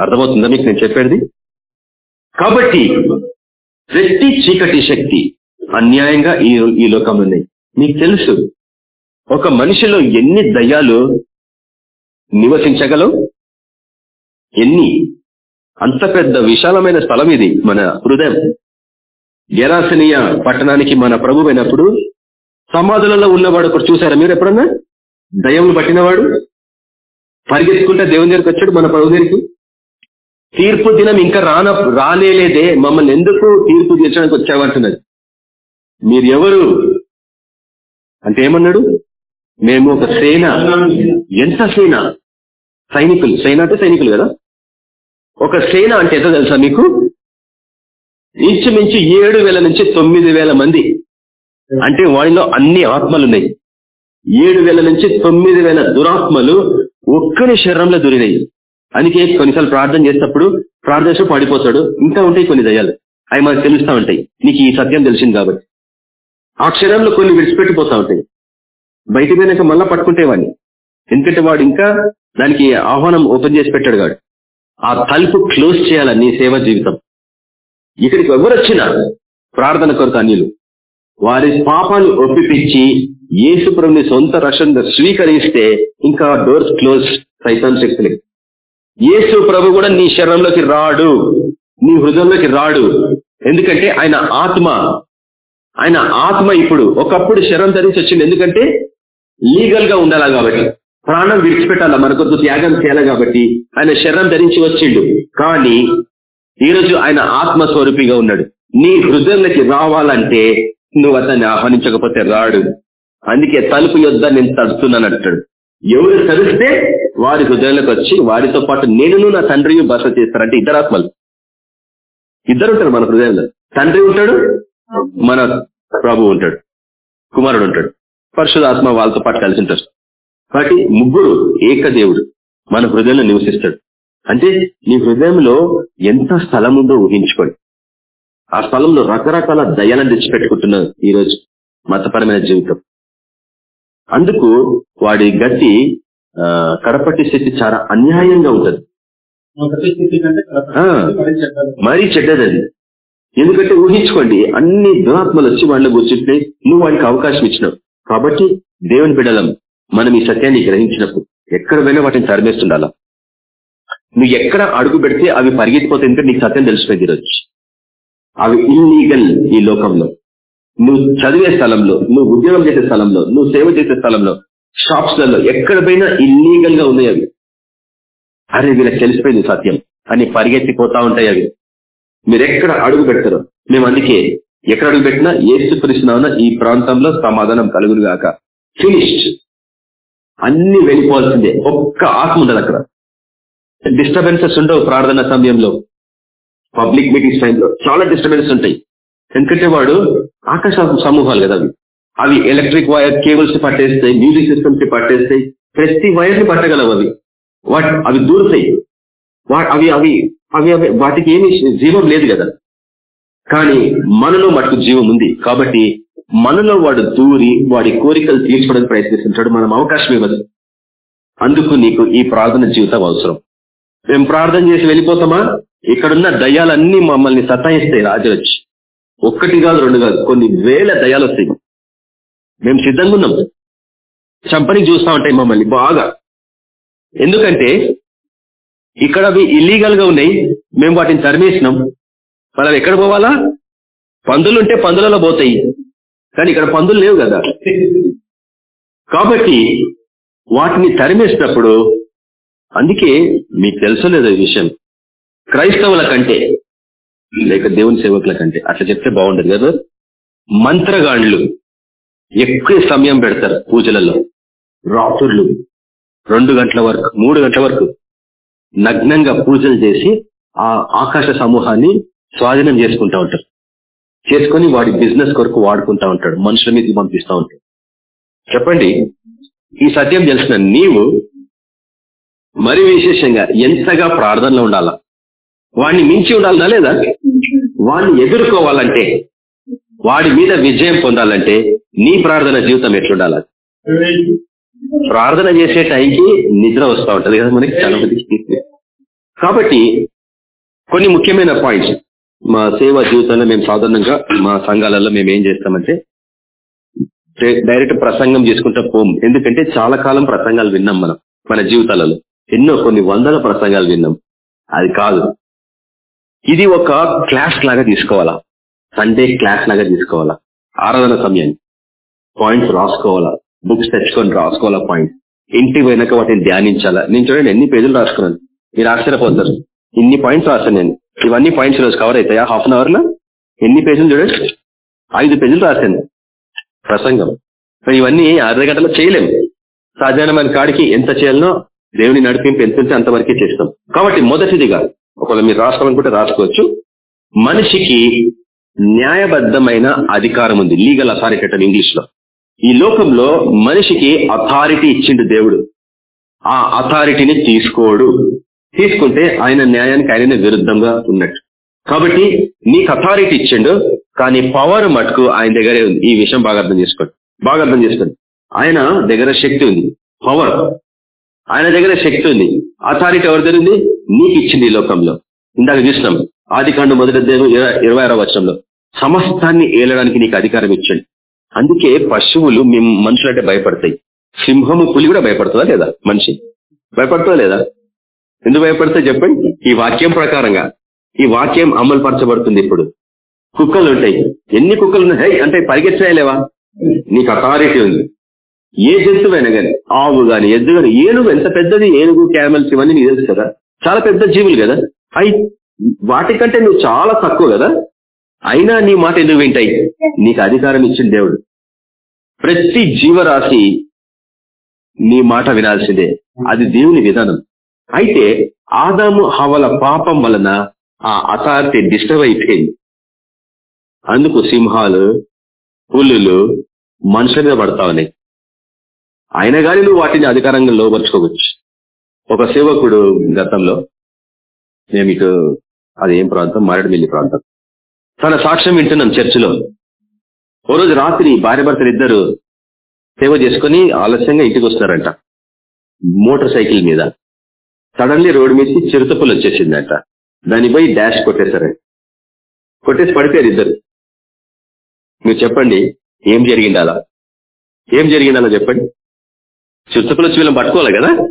అర్థమవుతుందా మీకు నేను చెప్పేది? కాబట్టి ప్రతి చీకటి శక్తి అన్యాయంగా ఈ ఈ లోకంలో ఉన్నాయి మీకు తెలుసు ఒక మనిషిలో ఎన్ని దయ్యాలు నివసించగలవు? ఎన్ని? అంత పెద్ద విశాలమైన స్థలం ఇది మన హృదయం. గెరాసనీయ పట్టణానికి మన ప్రభు అయినప్పుడు సమాధులలో ఉన్నవాడు ఒకటి చూసారా మీరు ఎప్పుడన్నా? దయ్యములు పట్టినవాడు? పరిగెత్తుకుంటే దేవుని దగ్గరికి వచ్చాడు మన ప్రభు దగ్గరికి. తీర్పు దినం ఇంకా రాన రానేలేదే మమ్మల్ని ఎందుకు తీర్పు తీర్చడానికి వచ్చావంటున్నది మీరు ఎవరు? అంటే ఏమన్నాడు? మేము ఒక సేన. ఎంత సేన? సైనికులు. సేన అంటే సైనికులు కదా? ఒక సేన అంటే ఎంత తెలుసా మీకు? ఇంచుమించు ఏడు వేల నుంచి తొమ్మిది వేల మంది. అంటే వాడిలో అన్ని ఆత్మలు ఉన్నాయి ఏడు వేల నుంచి తొమ్మిది వేల దురాత్మలు ఒక్కని శరీరంలో దొరినాయి అందుకే కొన్నిసార్లు ప్రార్థన చేసేటప్పుడు ప్రార్థన పాడిపోతాడు పడిపోతాడు. ఇంకా ఉంటాయి కొన్ని దయాలు అవి మనకు తెలుస్తూ ఉంటాయి. నీకు ఈ సత్యం తెలిసింది కాబట్టి. ఆ క్షణంలో కొన్ని విడిచిపెట్టిపోతూ ఉంటాయి. బయటికి పోయినాక మళ్ళా పట్టుకుంటే వాడిని. ఎందుకంటే వాడు ఇంకా దానికి ఆహ్వానం ఓపెన్ చేసి పెట్టాడు కాడు ఆ తలుపు క్లోజ్ చేయాల నీ సేవ జీవితం? ఇక్కడికి ఎవరు వచ్చినా ప్రార్థన కొరకు అన్యులు. వారి పాపాలు ఒప్పిపించి యేసుప్రభుని సొంత రక్షణ స్వీకరిస్తే ఇంకా డోర్స్ క్లోజ్ సైతాన్ శక్తులకి. యేసు ప్రభు కూడా నీ శరీరంలోకి రాడు నీ హృదయంలోకి రాడు. ఎందుకంటే ఆయన ఆత్మ ఆయన ఆత్మ ఇప్పుడు ఒకప్పుడు శరం ధరించి వచ్చింది. ఎందుకంటే లీగల్గా ఉండాలా కాబట్టి ప్రాణం విడిచిపెట్టాలా. మనకొద్దు త్యాగం చేయాలి కాబట్టి ఆయన శరం ధరించి వచ్చిండు. కానీ ఈరోజు ఆయన ఆత్మ స్వరూపిగా ఉన్నాడు. నీ హృదయంలోకి రావాలంటే నువ్వు అతన్ని ఆహ్వానించకపోతే రాడు. అందుకే తలుపు యొద్ద నేను తడుతున్నాను అంటాడు ఎవరు తరిస్తే వారి హృదయంలోకి వచ్చి వారితో పాటు నేను నా తండ్రి బస చేస్తారంటే ఇద్దరు ఆత్మలు. ఇద్దరు ఉంటారు మన హృదయంలో. తండ్రి ఉంటాడు మన ప్రభు ఉంటాడు కుమారుడు ఉంటాడు. పరిశుధాత్మ వాళ్ళతో పాటు కలిసి ఉంటారు కాబట్టి ముగ్గురు ఏకదేవుడు మన హృదయంలో నివసిస్తాడు. అంటే నీ హృదయంలో ఎంత స్థలం ఉందో ఊహించుకోండి. ఆ స్థలంలో రకరకాల దయాలను తెచ్చిపెట్టుకుంటున్నారు ఈరోజు మతపరమైన జీవితం. అందుకు వాడి గతి ఆ, కడపట్టి స్థితి చాలా అన్యాయంగా ఉంటది. కడపటి మరీ చెడ్డది. మరీ చెడ్డది అది ఎందుకంటే ఊహించుకోండి అన్ని దురాత్మలు వచ్చి వాళ్ళు కూర్చుంటే నువ్వు వాడికి అవకాశం ఇచ్చినావు. కాబట్టి దేవుని బిడలం మనం ఈ సత్యాన్ని గ్రహించినప్పుడు ఎక్కడ పోయినా వాటిని తరిమేస్తుండాలా? నువ్వు ఎక్కడ అడుగు పెడితే అవి పరిగెత్తిపోతే ఎందుకంటే నీకు సత్యం తెలిసిపోయింది ఈరోజు అవి ఇల్లీగల్ ఈ లోకంలో. నువ్వు చదివే స్థలంలో నువ్వు ఉద్యోగం చేసే స్థలంలో నువ్వు సేవ చేసే స్థలంలో షాప్స్లలో ఎక్కడ పోయినా ఇల్లీగల్గా ఉన్నాయి అవి. అరే వీళ్ళకి తెలిసిపోయింది సత్యం. అని పరిగెత్తిపోతా ఉంటాయి అవి. మీరు ఎక్కడ అడుగు పెడతారు? మేము అందుకే ఎక్కడ అడుగు పెట్టినా ఏసు పరిశ్రమ ఈ ప్రాంతంలో సమాధానం కలుగురు గాక ఫినిష్డ్ అన్ని వెళ్ళిపోవాల్సిందే. ఒక్క ఆత్మ ఉండదు అక్కడ. డిస్టర్బెన్సెస్ ఉండవు ప్రార్థన సమయంలో. పబ్లిక్ మీటింగ్స్ టైంలో చాలా డిస్టర్బెన్స్ ఉంటాయి. ఎందుకంటే వాడు ఆకాశ సమూహాలు కదా అవి. అవి ఎలక్ట్రిక్ వైర్ కేబుల్స్ పట్టేస్తాయి మ్యూజిక్ సిస్టమ్స్కి పట్టేస్తాయి ప్రతి వైర్ని పట్టగలవు అవి. వాట్ అవి దూరుతాయి. వా- అవి అవి అవి అవి వాటికి ఏమి జీవం లేదు కదా. కానీ మనలో మటుకు జీవం ఉంది. కాబట్టి మనలో వాడు దూరి వాడి కోరికలు తీర్చుకోవడానికి ప్రయత్నిస్తుంటాడు. మనం అవకాశం ఇవ్వదు. అందుకు నీకు ఈ ప్రార్థన జీవితం అవసరం. మేము ప్రార్థన చేసి వెళ్ళిపోతామా? ఇక్కడున్న దయ్యాలన్నీ మమ్మల్ని సతాయిస్తాయి రాజు వచ్చి ఒక్కటి కాదు రెండు కాదు కొన్ని వేల దయాలు వస్తాయి. మేము సిద్ధంగా ఉన్నాం. చంపనికి చూస్తా ఉంటాయి మమ్మల్ని బాగా. ఎందుకంటే ఇక్కడ అవి ఇల్లీగల్గా ఉన్నాయి మేము వాటిని తరిమేసినాం. మనం ఎక్కడ పోవాలా? పందులు ఉంటే పందులలో పోతాయి. కానీ ఇక్కడ పందులు లేవు కదా. కాబట్టి వాటిని తరిమేసినప్పుడు అందుకే మీకు తెలుసలేదు ఈ విషయం. క్రైస్తవుల కంటే లేక దేవుని సేవకుల కంటే అట్లా చెప్తే బాగుండదు కదా? మంత్రగాండ్లు ఎక్కువ సమయం పెడతారు పూజలలో. రాత్రులు రెండు గంటల వరకు మూడు గంటల వరకు నగ్నంగా పూజలు చేసి ఆ ఆకాశ సమూహాన్ని స్వాధీనం చేసుకుంటా ఉంటారు. చేసుకొని వాడి బిజినెస్ కొరకు వాడుకుంటా ఉంటాడు మనుషుల మీద పంపిస్తా ఉంటాడు. చెప్పండి ఈ సత్యం తెలిసిన నీవు మరి విశేషంగా ఎంతగా ప్రార్థనలో ఉండాలా? వాడిని మించి ఉండాలనా లేదా? వాడిని ఎదుర్కోవాలంటే వాడి మీద విజయం పొందాలంటే నీ ప్రార్థన జీవితం ఎట్లుండాలి? ప్రార్థన చేసే టైంకి నిద్ర వస్తూ ఉంటది కదా మనకి చాలా కాబట్టి కొన్ని ముఖ్యమైన పాయింట్స్. మా సేవా జీవితంలో మేము సాధారణంగా మా సంఘాలలో మేము ఏం చేస్తామంటే డైరెక్ట్ ప్రసంగం చేసుకుంటా పోం. ఎందుకంటే చాలా కాలం ప్రసంగాలు విన్నాం మనం మన జీవితాలలో. ఎన్నో కొన్ని వందల ప్రసంగాలు విన్నాం. అది కాదు. ఇది ఒక క్లాస్ లాగా తీసుకోవాలా? సండే క్లాస్ లాగా తీసుకోవాలా? ఆరాధన సమయాన్ని పాయింట్స్ రాసుకోవాలా? బుక్స్ తెచ్చుకొని రాసుకోవాలా పాయింట్స్ ఇంటికి పోయినాక వాటిని ధ్యానించాలా? నేను చూడండి ఎన్ని పేజీలు రాసుకున్నాను. మీరు ఆశ్చర్యపోతారు. ఇన్ని పాయింట్స్ రాశాను నేను. ఇవన్నీ పాయింట్స్ రోజు కవర్ అవుతాయా? హాఫ్ అన్ అవర్లో? ఎన్ని పేజీలు చూడండి. ఐదు పేజీలు రాశాను. ప్రసంగం. ఇవన్నీ అర్ధ గంటలో చేయలేము సాధారణమైన కాడికి ఎంత చేయాలనో దేవుని నడిపింపు ఎంత అంతవరకే చేస్తాం. కాబట్టి మొదటిదిగా ఒకవేళ మీరు రాసుకోవాలనుకుంటే రాసుకోవచ్చు. మనిషికి న్యాయబద్ధమైన అధికారం ఉంది లీగల్ అథారిటీ అంటే ఇంగ్లీష్లో ఈ లోకంలో మనిషికి అథారిటీ ఇచ్చిండు దేవుడు. ఆ అథారిటీని తీసుకోడు. తీసుకుంటే ఆయన న్యాయానికి ఆయననే విరుద్ధంగా ఉన్నట్టు. కాబట్టి నీకు అథారిటీ ఇచ్చిండు కానీ పవర్ మటుకు ఆయన దగ్గరే ఉంది. ఈ విషయం బాగా అర్థం చేసుకోండి. బాగా అర్థం చేసుకోండి. ఆయన దగ్గర శక్తి ఉంది. పవర్ ఆయన దగ్గర శక్తి ఉంది. అథారిటీ ఎవరి దగ్గర ఉంది నీకు ఇచ్చింది ఈ లోకంలో. ఇందాక చూసినాం. ఆది కాండ మొదటి అధ్యాయం ఇరవై ఇరవై ఆరో వర్షంలో సమస్తాన్ని ఏలడానికి నీకు అధికారం ఇచ్చండి. అందుకే పశువులు మేము మనుషులంటే భయపడతాయి. సింహము పులి కూడా భయపడుతుందా లేదా? మనిషి. భయపడుతుందా లేదా? ఎందుకు భయపడితే చెప్పండి? ఈ వాక్యం ప్రకారంగా. ఈ వాక్యం అమలు పరచబడుతుంది ఇప్పుడు. కుక్కలు ఉంటాయి ఎన్ని కుక్కలు ఉన్నాయి హై అంటే పరిగెత్తలేవా నీకు అథారిటీ ఉంది. ఏ జంతువైనా కానీ ఆవు కానీ ఎద్దు కానీ ఏనుగు ఎంత పెద్దది? ఏనుగు క్యామెల్స్ ఇవన్నీ నీకు తెలుసు కదా? చాలా పెద్ద జీవులు కదా? అయి వాటికంటే నువ్వు చాలా తక్కువ కదా? అయినా నీ మాట ఎందుకు వింటాయి? నీకు అధికారం ఇచ్చిన దేవుడు. ప్రతి జీవరాశి నీ మాట వినాల్సిందే. అది దేవుని విధానం. అయితే ఆదాము హవల పాపం వలన ఆ అథారిటీ డిస్టర్బ్ అయిపోయింది. అందుకు సింహాలు పులులు మనుషుల మీద పడతా ఉన్నాయి. ఆయన కానీ నువ్వు వాటిని అధికారంగా లోపరుచుకోవచ్చు ఒక సేవకుడు గతంలో నేను మీకు అది ఏం ప్రాంతం? మారేడుమిల్లి ప్రాంతం. తన సాక్ష్యం వింటున్నాం చర్చిలో. ఓ రోజు రాత్రి భార్య భర్తలు ఇద్దరు సేవ చేసుకుని ఆలస్యంగా ఇంటికి వస్తారంట మోటార్ సైకిల్ మీద. సడన్లీ రోడ్డు మీద చిరుతపులు వచ్చేసిందంట. దానిపై డాష్ కొట్టేశారంట కొట్టేసి పడిపోయారు ఇద్దరు. మీరు చెప్పండి ఏం జరిగింది అలా? ఏం జరిగింది అలా చెప్పండి. చిరుతపులు వచ్చి వీళ్ళని పట్టుకోవాలి కదా?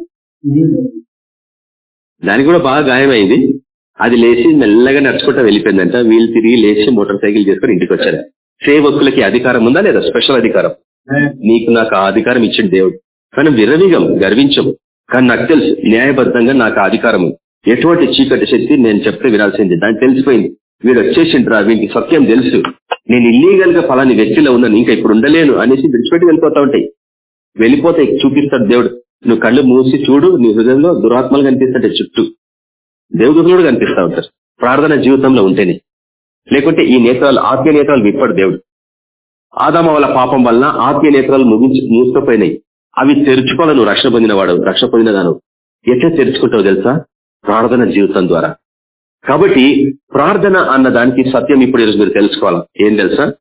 దానికి కూడా బాగా గాయమైంది. అది లేచి మెల్లగా నడుచుకుంటా వెళ్ళిపోయిందంట. వీళ్ళు తిరిగి లేచి మోటార్ సైకిల్ చేసుకుని ఇంటికి వచ్చారు. సేవకులకి అధికారం ఉందా లేదా? స్పెషల్ అధికారం. నీకు నాకు ఆ అధికారం ఇచ్చిన దేవుడు. కానీ విరవిగం గర్వించం. కానీ నాకు తెలుసు న్యాయబద్ధంగా నాకు అధికారం ఎటువంటి చీకటి శక్తి నేను చెప్తే వినాల్సింది. దానికి తెలిసిపోయింది. వీడు వచ్చేసిండ్రా వీనికి సత్యం తెలుసు. నేను ఇల్లీగల్గా ఫలాని వ్యక్తిలో ఉన్నాను ఇంకా ఇప్పుడు ఉండలేను అనేసి విడిచిపెట్టి వెళ్ళిపోతా ఉంటాయి. వెళ్ళిపోతే చూపిస్తాడు దేవుడు. నువ్వు కళ్ళు మూసి చూడు నీ హృదయంలో దురాత్మలు కనిపిస్తుంటే చుట్టూ. దేవుడు కూడా కనిపిస్తా ఉంటారు ప్రార్థన జీవితంలో ఉంటేనే. లేకుంటే ఈ నేత్రాలు ఆత్మీయ నేత్రాలు విప్పడు దేవుడు. ఆదామ వల్ల పాపం వలన ఆత్మీయ నేత్రాలు ముగించి మూసుకుపోయినాయి. అవి తెరుచుకోవాలి నువ్వు రక్షణ పొందిన వాడు రక్షణ పొందినదాను ఎట్లా తెరుచుకుంటావు తెలుసా? ప్రార్థన జీవితం ద్వారా. కాబట్టి ప్రార్థన అన్న దానికి సత్యం ఇప్పుడు ఈరోజు మీరు తెలుసుకోవాలి? ఏం తెలుసా?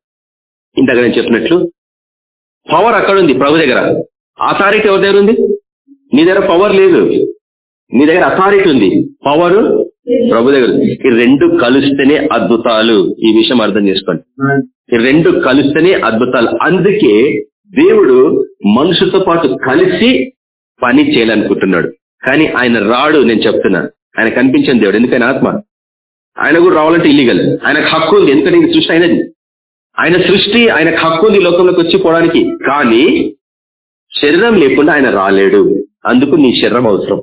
ఇంతగా నేను చెప్పినట్లు పవర్ అక్కడ ఉంది ప్రభు దగ్గర. అథారిటీ ఎవరి దగ్గర ఉంది? నీ దగ్గర పవర్ లేదు. నీ దగ్గర అథారిటీ ఉంది. పవర్ ప్రభు దగ్గర ఈ రెండు కలిస్తేనే అద్భుతాలు. ఈ విషయం అర్థం చేసుకోండి. ఈ రెండు కలిస్తేనే అద్భుతాలు. అందుకే దేవుడు మనుషులతో పాటు కలిసి పని చేయాలనుకుంటున్నాడు. కానీ ఆయన రాడు నేను చెప్తున్నా. ఆయన కనిపించింది దేవుడు. ఎందుకని ఆత్మ. ఆయన కూడా రావాలంటే ఇల్లీగల్ ఆయనకు హక్కు ఉంది. ఎందుకంటే ఇది సృష్టి అయినది. ఆయన సృష్టి ఆయన హక్కు ఉంది లోకంలోకి వచ్చి పోవడానికి. కానీ శరీరం లేకుండా ఆయన రాలేడు. అందుకు నీ శరీరం అవసరం.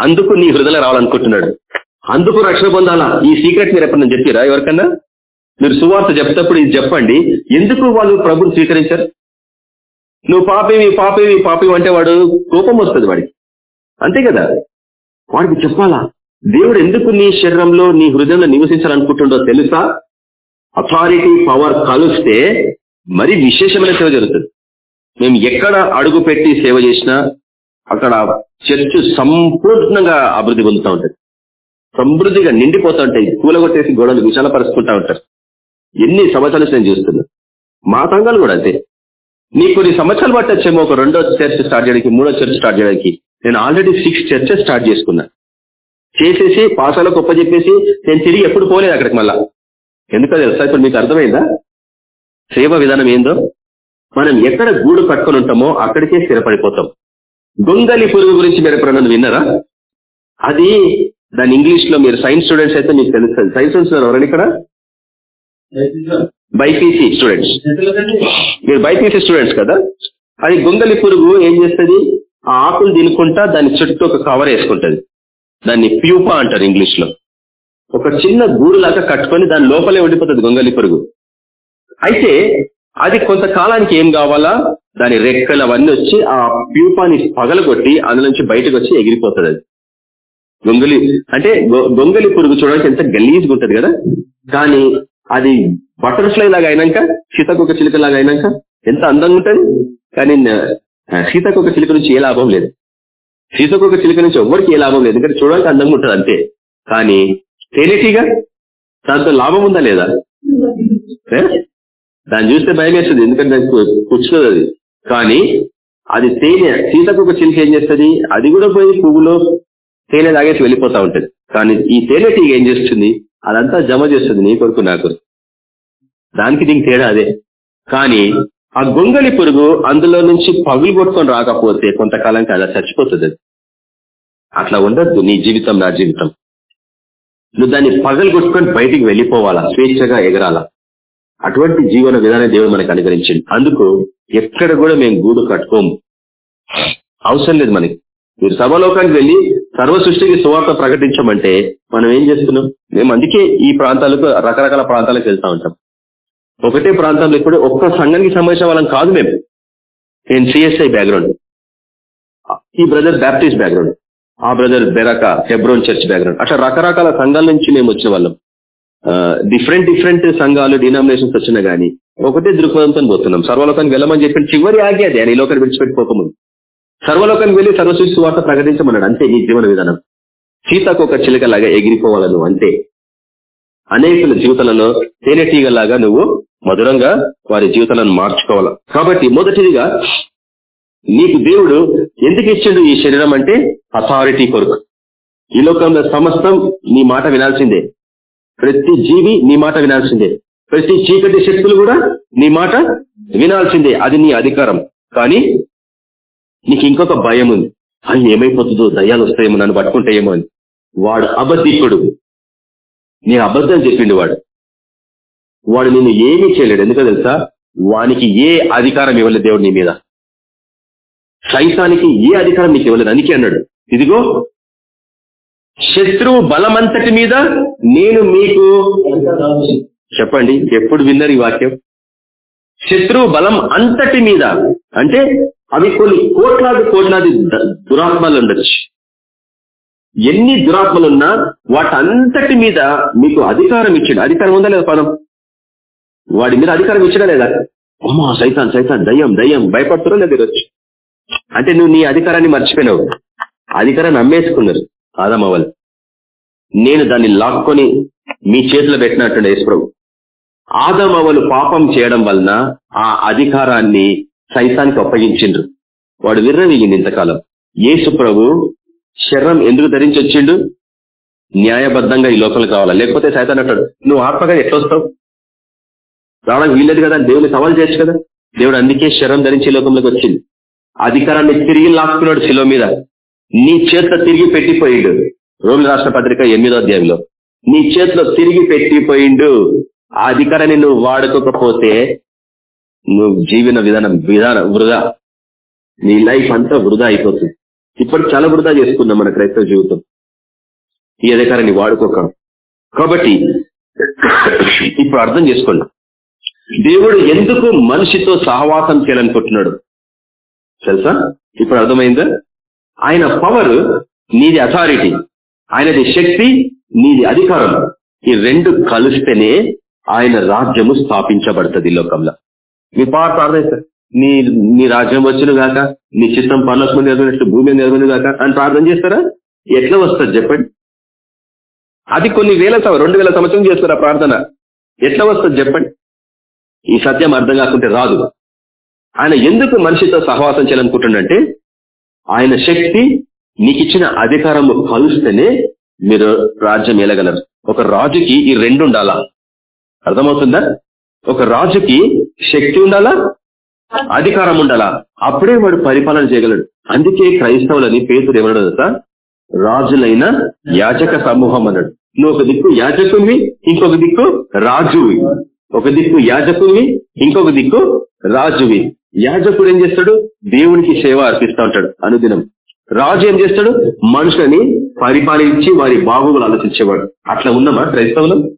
అందుకు నీ హృదయ రావాలనుకుంటున్నాడు. అందుకు రక్షణ పొందాలా? ఈ సీక్రెట్ మీరు ఎప్పుడన్నా చెప్పారా? ఎవరికన్నా? మీరు సువార్త చెప్తప్పుడు ఇది చెప్పండి. ఎందుకు వాళ్ళు ప్రభుని స్వీకరించారు? నువ్వు పాపేవి పాపేవి పాపేవి అంటే వాడు కోపం వస్తుంది వాడికి. అంతే కదా? వాడికి చెప్పాలా? దేవుడు ఎందుకు నీ శరీరంలో నీ హృదయంలో నివసించాలనుకుంటుండో తెలుసా? అథారిటీ పవర్ కలిస్తే మరి విశేషమైన సేవ జరుగుతుంది. మేము ఎక్కడ అడుగు పెట్టి సేవ చేసినా అక్కడ చర్చ్ సంపూర్ణంగా అభివృద్ధి పొందుతూ ఉంటుంది. సమృద్ధిగా నిండిపోతూ ఉంటాయి కూలగొట్టేసి గోడలు విశాలపరుచుకుంటా ఉంటారు. ఎన్ని సంవత్సరాలు నేను చూస్తున్నా. మా సంఘాలు కూడా అంతే. నీ కొన్ని సంవత్సరాలు పట్టొచ్చేమో ఒక రెండో చర్చ్ స్టార్ట్ చేయడానికి మూడో చర్చ్ స్టార్ట్ చేయడానికి. నేను ఆల్రెడీ సిక్స్ చర్చెస్ స్టార్ట్ చేసుకున్నా. చేసేసి పాసాలకు గొప్ప చెప్పేసి నేను తిరిగి ఎప్పుడు పోలేదు అక్కడికి మళ్ళా. ఎందుకో తెలుసా? ఇప్పుడు మీకు అర్థమైందా? సేవ విధానం ఏందో? మనం ఎక్కడ గూడు కట్టుకొని ఉంటామో అక్కడికే స్థిరపడిపోతాం. గొంగలి పురుగు గురించి మీరు ఎప్పుడన్నా విన్నారా? అది దాని ఇంగ్లీష్లో మీరు సైన్స్ స్టూడెంట్స్ అయితే మీకు తెలుస్తుంది. సైన్స్ స్టూడెంట్స్ ఎవరండి ఇక్కడ? BiPC students. మీరు బైపీసీ స్టూడెంట్స్ కదా? అది గొంగలి పురుగు ఏం చేస్తుంది? ఆ ఆకులు తినుకుంటా దాని చుట్టూ ఒక కవర్ వేసుకుంటది. దాన్ని ప్యూపా అంటారు ఇంగ్లీష్లో ఒక చిన్న గూడు లాగా కట్టుకొని దాని లోపలే ఉండిపోతుంది గొంగలి పురుగు. అయితే అది కొంతకాలానికి ఏం కావాలా? దాని రెక్కలు అవన్నీ వచ్చి ఆ ప్యూపాని పగలగొట్టి అందులో నుంచి బయటకు వచ్చి ఎగిరిపోతుంది అది. గొంగలి అంటే గొ- గొంగలి పురుగు చూడడానికి ఎంత గలీజ్గా ఉంటుంది కదా? కానీ అది బటర్ఫ్లై లాగా అయినాక సీతాకొక చిలుక లాగా అయినాక ఎంత అందంగా ఉంటుంది? కానీ న- సీతాకొక చిలుక నుంచి ఏ లాభం లేదు. సీతాకొక చిలుక నుంచి ఎవరికి ఏ లాభం లేదు. ఎందుకంటే చూడడానికి అందంగా ఉంటది అంతే. కానీ తేలిటీగా దాంతో లాభం ఉందా లేదా? దాన్ని చూస్తే భయం వేస్తుంది ఎందుకంటే దానికి కూర్చున్నది అది. కానీ అది తేనె సీతకొక చిలుక ఏం చేస్తుంది? అది కూడా పోయి పువ్వులో తేనె తాగేసి వెళ్ళిపోతా ఉంటుంది. కానీ ఈ తేనె టీగ ఏం చేస్తుంది? అదంతా జమ చేస్తుంది నీ కొరకు నా దానికి దీనికి తేడా అదే. కానీ ఆ గొంగలి పురుగు అందులో నుంచి పగులు కొట్టుకొని రాకపోతే కొంతకాలం అలా చచ్చిపోతుంది అట్లా ఉండద్దు నీ జీవితం నా జీవితం. నువ్వు దాన్ని పగలు కొట్టుకొని బయటికి వెళ్ళిపోవాలా స్వేచ్ఛగా ఎగరాలా? అటువంటి జీవన విధానం దేవుడు మనకు అనుగ్రహించింది అందుకు ఎక్కడ కూడా మేము గూడు కట్టుకోము. అవసరం లేదు మనకి. మీరు సభలోకానికి వెళ్ళి సర్వ సృష్టికి సువార్త ప్రకటించమంటే మనం ఏం చేస్తున్నాం? మేము అందుకే ఈ ప్రాంతాలకు రకరకాల ప్రాంతాలకు వెళ్తా ఉంటాం. ఒకటే ప్రాంతంలో ఇప్పుడు ఒక్క సంఘానికి సంబంధించిన వాళ్ళం కాదు మేము. నేను సిఎస్ఐ బ్యాక్గ్రౌండ్ ఈ బ్రదర్ బ్యాప్టిస్ట్ బ్యాక్గ్రౌండ్ ఆ బ్రదర్ బెరక హెబ్రోన్ చర్చ్ బ్యాక్గ్రౌండ్ అట్లా రకరకాల సంఘాల నుంచి మేము వచ్చిన వాళ్ళం. డిఫరెంట్ డిఫరెంట్ సంఘాలు డినామినేషన్స్ వచ్చినా గానీ ఒకటే దృక్పథంతో పోతున్నాం. సర్వలోకానికి వెళ్ళమని చెప్పి చివరి ఆగి అది. ఆయన ఈ లోకాన్ని విడిచిపెట్టిపోకముందు సర్వలోకానికి వెళ్ళి సర్వశిస్తు వార్త ప్రకటించమన్నాడు. అంతే నీ జీవన విధానం. సీతకు ఒక చిలకలాగా ఎగిరిపోవాలను అంతే. అనేకుల జీవితాలలో తేనెటీగలాగా నువ్వు మధురంగా వారి జీవితాలను మార్చుకోవాలి. కాబట్టి మొదటిదిగా నీకు దేవుడు ఎందుకు ఇచ్చిండు ఈ శరీరం అంటే అథారిటీ కొరకు. ఈ లోకంలో సమస్తం నీ మాట వినాల్సిందే. ప్రతి జీవి నీ మాట వినాల్సిందే. ప్రతి చీకటి శక్తులు కూడా నీ మాట వినాల్సిందే. అది నీ అధికారం. కానీ నీకు ఇంకొక భయం ఉంది. అది ఏమైపోతుందో దయ్యాలు వస్తాయేమో నన్ను పట్టుకుంటాయేమో అని. వాడు అబద్ధికుడు. నీ అబద్ధం చెప్పిండు వాడు. వాడు నిన్ను ఏమీ చేయలేడు. ఎందుకో తెలుసా? వానికి ఏ అధికారం ఇవ్వలేదు దేవుడు నీ మీద. సైతానికి ఏ అధికారం నీకు ఇవ్వలేదు. అందుకే అన్నాడు. ఇదిగో శత్రువు బలమంతటి మీద నేను మీకు చెప్పండి ఎప్పుడు విన్నారు ఈ వాక్యం? శత్రువు బలం అంతటి మీద అంటే అవి కొన్ని కోట్లాది కోట్లాది ద- దురాత్మలు ఉండొచ్చు. ఎన్ని దురాత్మలున్నా వాటంతటి మీద మీకు అధికారం ఇచ్చాడు. అధికారం ఉందా లేదా పదం? వాడి మీద అధికారం ఇచ్చడా లేదా? అమ్మా సైతాన్ సైతాన్ దయ్యం దయ్యం భయపడుతున్నా లేదా ఈరోజు? అంటే నువ్వు నీ అధికారాన్ని మర్చిపోయినావు. అధికారాన్ని అమ్మేసుకున్నారు ఆదామవల్ నేను దాన్ని లాక్కొని మీ చేతిలో పెట్టినట్టు యేసుప్రభు. ఆదమవలు పాపం చేయడం వలన ఆ అధికారాన్ని సైతానికి అప్పగించిండ్రు. వాడు విర్రవీగింది ఇంతకాలం. యేసు ప్రభు శరీరం ఎందుకు ధరించి వచ్చిండు? న్యాయబద్ధంగా ఈ లోకంలో కావాలా లేకపోతే సైతాన్ అంటాడు నువ్వు ఆత్మగా ఎట్లా వస్తావు? రావడానికి వీల్లేదు కదా దేవుని సవాల్ చేయొచ్చు కదా? దేవుడు అందుకే శరం ధరించి ఈ లోకంలోకి వచ్చింది అధికారాన్ని తిరిగి లాక్కున్నాడు శిలో మీద. నీ చేతిలో తిరిగి పెట్టిపోయిండు. రోమి రాష్ట్ర పత్రిక ఎనిమిదో అధ్యాయంలో. నీ చేతిలో తిరిగి పెట్టిపోయిండు. ఆ అధికారాన్ని నువ్వు వాడుకోకపోతే నువ్వు జీవన విధానం విధానం వృధా. నీ లైఫ్ అంతా వృధా అయిపోతుంది. ఇప్పుడు చాలా వృధా చేసుకున్నాం మన క్రైస్తవ జీవితం. ఈ అధికారాన్ని వాడుకోక. కాబట్టి ఇప్పుడు అర్థం చేసుకోండి. దేవుడు ఎందుకు మనిషితో సహవాసం చేయాలనుకుంటున్నాడు? తెలుసా? ఇప్పుడు అర్థమైందా? ఆయన పవర్ నీది అథారిటీ ఆయనది శక్తి నీది అధికారం. ఈ రెండు కలిస్తేనే ఆయన రాజ్యము స్థాపించబడుతుంది లోకంలో. మీ పాట ప్రార్థన నీ నీ రాజ్యం వచ్చును గాక నీ చిత్తం పనులకు నెరవేరినట్టు భూమి మీద నెరవేరు గాక అని ప్రార్థన చేస్తారా? ఎట్లా వస్తుంది చెప్పండి. అది కొన్ని వేల రెండు వేల సంవత్సరం చేస్తారు ఆ ప్రార్థన? ఎట్లా వస్తుంది చెప్పండి. ఈ సత్యం అర్థం కాకుంటే రాదు. ఆయన ఎందుకు మనిషితో సహవాసం చేయాలనుకుంటుండంటే ఆయన శక్తి నీకు ఇచ్చిన అధికారము కలిస్తేనే మీరు రాజ్యం ఏలగలరు. ఒక రాజుకి ఈ రెండు ఉండాలా? అర్థమవుతుందా? ఒక రాజుకి శక్తి ఉండాలా? అధికారం ఉండాలా? అప్పుడే వాడు పరిపాలన చేయగలడు. అందుకే క్రైస్తవులని పేతుడు ఏమన్నాడు రాజులైన యాజక సమూహం అన్నాడు. నువ్వు ఒక దిక్కు యాజకునివి ఇంకొక దిక్కు రాజువి. ఒక దిక్కు యాజకునివి ఇంకొక దిక్కు రాజువి. యాజకుడు ఏం చేస్తాడు? దేవునికి సేవ అర్పిస్తా ఉంటాడు అనుదినం. రాజు ఏం చేస్తాడు? మనుషులని పరిపాలించి వారి బాగోగులు ఆలోచించేవాడు. అట్లా ఉన్నామా క్రైస్తవులు?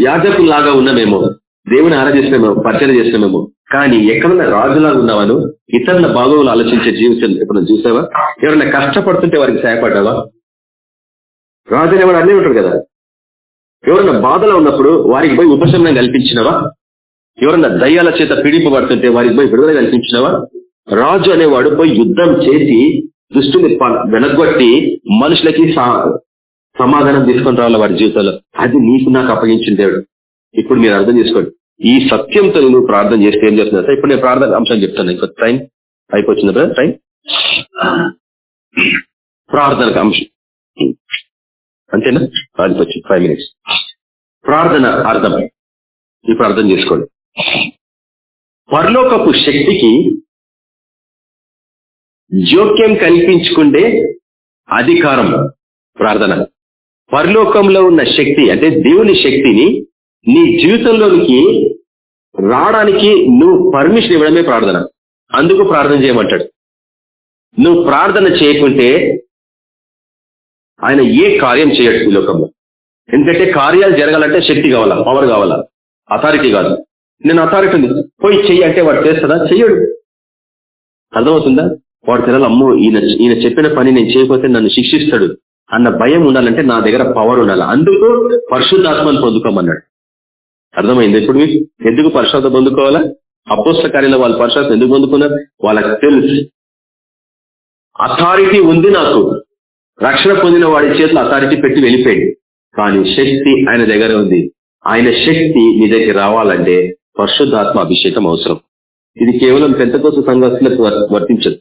యాజకుల్లాగా ఉన్నామేమో. దేవుని ఆరాధిస్తున్నామేమో పరిచయం చేస్తున్నామేమో కానీ ఎక్కడన్నా రాజులాగా ఉన్నావాను ఇతరుల బాగోగులు ఆలోచించే జీవితం ఎప్పుడన్నా చూసావా? ఎవరైనా కష్టపడుతుంటే వారికి సహాయపడ్డావా? రాజు అనేవాడు అన్నీ ఉంటాడు కదా. ఎవరైనా బాధలో ఉన్నప్పుడు వారికి పోయి ఉపశమనం కల్పించినవా? ఎవరన్నా దయ్యాల చేత పీడింపబడుతుంటే వారికి పోయి విడుదల కల్పించినవా? రాజు అనేవాడు పోయి యుద్ధం చేసి దుష్టుని వెనగొట్టి మనుషులకి సమాధానం తీసుకొని రావాలి వారి జీవితంలో. అది నీకు నాకు అప్పగించిన దేవుడు. ఇప్పుడు మీరు అర్థం చేసుకోండి. ఈ సత్యంతో నువ్వు ప్రార్థన చేస్తే ఏం చేస్తున్నా సార్ ఇప్పుడు నేను ప్రార్థన అంశం చెప్తాను. ఇంకో టైం అయిపోతుంది కదా టైం? ప్రార్థనకు అంశం. అంతేనా? అయిపోయింది ఫైవ్ మినిట్స్. ప్రార్థన అర్థం. ఇప్పుడు అర్థం చేసుకోండి. పరలోకపు శక్తికి జోక్యం కల్పించుకుండే అధికారం ప్రార్థన. పరలోకంలో ఉన్న శక్తి అంటే దేవుని శక్తిని నీ జీవితంలోనికి రావడానికి నువ్వు పర్మిషన్ ఇవ్వడమే ప్రార్థన. అందుకు ప్రార్థన చేయమంటాడు. నువ్వు ప్రార్థన చేయకుంటే ఆయన ఏ కార్యం చేయడు ఈ లోకంలో. ఎందుకంటే కార్యాలు జరగాలంటే శక్తి కావాలా? పవర్ కావాలా? అథారిటీ కాదు. నేను అథారిటీ ఉంది. పోయి చెయ్యి అంటే వాడు చేస్తుందా చెయ్యడు. అర్థమవుతుందా? వాడు తెరాలి అమ్మో ఈయన ఈయన చెప్పిన పని నేను చేయకపోతే నన్ను శిక్షిస్తాడు అన్న భయం ఉండాలంటే నా దగ్గర పవర్ ఉండాలి. అందుకు పరిశుద్ధాత్మను పొందుకోమన్నాడు. అర్థమైంది ఇప్పుడు మీకు? ఎందుకు పరిశుద్ధ పొందుకోవాలా? అపోస్ల కార్యంలో వాళ్ళు పరిశుద్ధం ఎందుకు పొందుకున్నారు? వాళ్ళకి తెలుసు. అథారిటీ ఉంది నాకు. రక్షణ పొందిన వాడి చేతిలో అథారిటీ పెట్టి వెళ్ళిపోయింది. కానీ శక్తి ఆయన దగ్గర ఉంది. ఆయన శక్తి మీ దగ్గర రావాలంటే పరిశుద్ధాత్మ అభిషేకం అవసరం. ఇది కేవలం పెంతకోస సంఘస్థులకు వర్తించదు.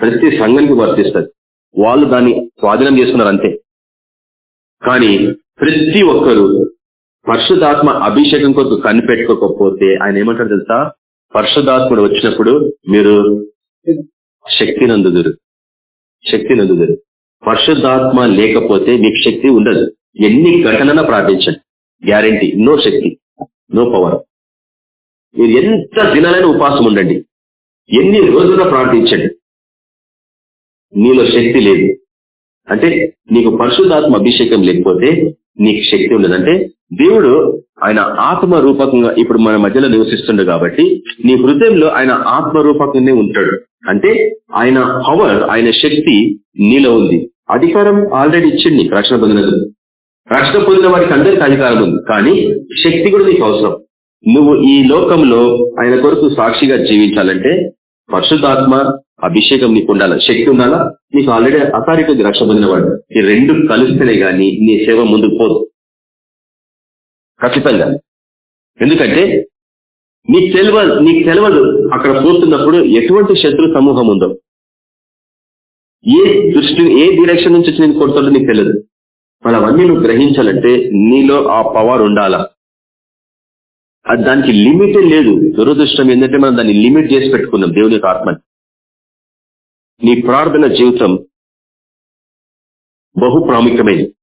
ప్రతి సంఘానికి వర్తిస్తుంది. వాళ్ళు దాన్ని స్వాధీనం చేసుకున్నారు అంతే. కానీ ప్రతి ఒక్కరు పరిశుధాత్మ అభిషేకం కొరకు కనిపెట్టుకోకపోతే ఆయన ఏమంటారు తెలుసా? పరిశుధాత్ముడు వచ్చినప్పుడు మీరు శక్తి నందుదురు శక్తి నందుదురు పరిశుద్ధాత్మ లేకపోతే మీకు శక్తి ఉండదు. ఎన్ని ఘటనన ప్రార్థించండి. గ్యారంటీ. నో శక్తి. No power. మీరు ఎంత దినాలైనా ఉపాసం ఉండండి. ఎన్ని రోజుల ప్రార్థించండి. నీలో శక్తి లేదు. అంటే నీకు పరిశుద్ధాత్మ అభిషేకం లేకపోతే నీకు శక్తి ఉండదు. అంటే దేవుడు ఆయన ఆత్మ రూపకంగా ఇప్పుడు మన మధ్యలో నివసిస్తుండే కాబట్టి నీ హృదయంలో ఆయన ఆత్మ రూపకంగానే ఉంటాడు. అంటే ఆయన పవర్ ఆయన శక్తి నీలో ఉంది. అధికారం ఆల్రెడీ ఇచ్చింది రక్షణ పొందిన రక్షణ పొందిన వారికి అందరికీ అధికారం ఉంది. కానీ శక్తి కూడా నీకు అవసరం. నువ్వు ఈ లోకంలో ఆయన కొరకు సాక్షిగా జీవించాలంటే పరిశుద్ధాత్మ అభిషేకం నీకు ఉండాలా? శక్తి ఉండాలా? నీకు ఆల్రెడీ అథారిటీ రక్ష పొందినవాడు వాడు. ఈ రెండు కలిస్తేనే గాని నీ సేవ ముందుకు పోదు. ఖచ్చితంగా. ఎందుకంటే నీకు తెలియదు నీకు తెలియదు అక్కడ పోతున్నప్పుడు ఎటువంటి శత్రు సమూహం ఉందో. ఏ దృష్టి ఏ డిరెక్షన్ నుంచి వచ్చి నేను కొడుతుందో నీకు తెలియదు మరి అవన్నీ నువ్వు గ్రహించాలంటే నీలో ఆ పవర్ ఉండాలా? దానికి లిమిటే లేదు. దురదృష్టం ఏంటంటే మనం దాన్ని లిమిట్ చేసి పెట్టుకున్నాం దేవుని యొక్క ఆత్మని. నీ ప్రార్థన జీవితం బహు ప్రాముఖ్యమైనది.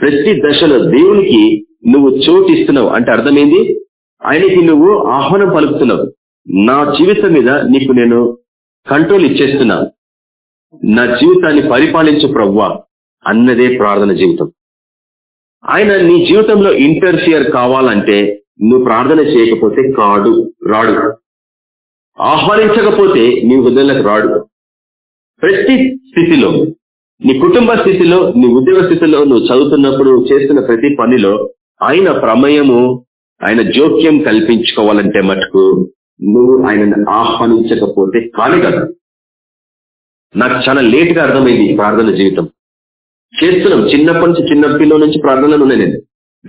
ప్రతి దశలో దేవునికి నువ్వు చోటు ఇస్తున్నావు. అంటే అర్థమైంది? ఆయనకి నువ్వు ఆహ్వానం పలుకుతున్నావు. నా జీవితం మీద నీకు నేను కంట్రోల్ ఇచ్చేస్తున్నా. నా జీవితాన్ని పరిపాలించు ప్రవ్వా అన్నదే ప్రార్థన జీవితం. ఆయన నీ జీవితంలో ఇంటర్ఫియర్ కావాలంటే నువ్వు ప్రార్థన చేయకపోతే కాడు రాడు. ఆహ్వానించకపోతే నీ హృదయంలోకి రాడు. ప్రతి స్థితిలో నీ కుటుంబ స్థితిలో నీ ఉద్యోగ స్థితిలో నువ్వు చదువుతున్నప్పుడు చేస్తున్న ప్రతి పనిలో ఆయన ప్రమేయము ఆయన జోక్యం కల్పించుకోవాలంటే మటుకు నువ్వు ఆయనను ఆహ్వానించకపోతే కాని కదా. నాకు చాలా లేట్గా అర్థమైంది ప్రార్థన జీవితం. చేస్తున్నాం. చిన్నప్పటి నుంచి చిన్న పిల్లల నుంచి ప్రార్థనలు ఉన్నాయి నేను.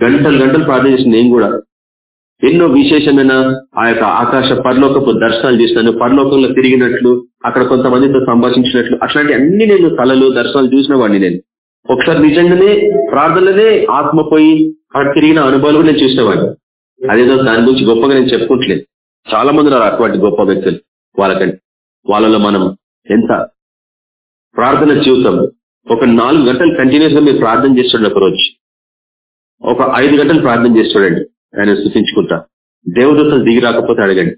గంటలు గంటలు ప్రార్థన చేసిన నేను కూడా. ఎన్నో విశేషమైన ఆ యొక్క ఆకాశ పరలోకపు దర్శనాలు చేసినాను. పరలోకంలో తిరిగినట్లు అక్కడ కొంతమందితో సంభాషించినట్లు అట్లాంటి అన్ని నేను కళలు దర్శనాలు చూసిన వాడిని నేను. ఒకసారి నిజంగానే ప్రార్థనలనే ఆత్మ పోయి అక్కడ తిరిగిన అనుభవాలు నేను చూసినవాడిని అదేదో దాని గురించి గొప్పగా నేను చెప్పుకుంటలేదు. చాలా మంది రారు అటువంటి గొప్ప వ్యక్తులు వాళ్ళకంటే. వాళ్ళలో మనం ఎంత ప్రార్థన జీవితం ఒక నాలుగు గంటలు కంటిన్యూస్గా మీరు ప్రార్థన చేస్తుండే ఒక రోజు ఒక ఐదు గంటలు ప్రార్థన చేస్తుండండి ఆయన స్థుతించుకుంటా. దేవదూతలు దిగి రాకపోతే అడగండి.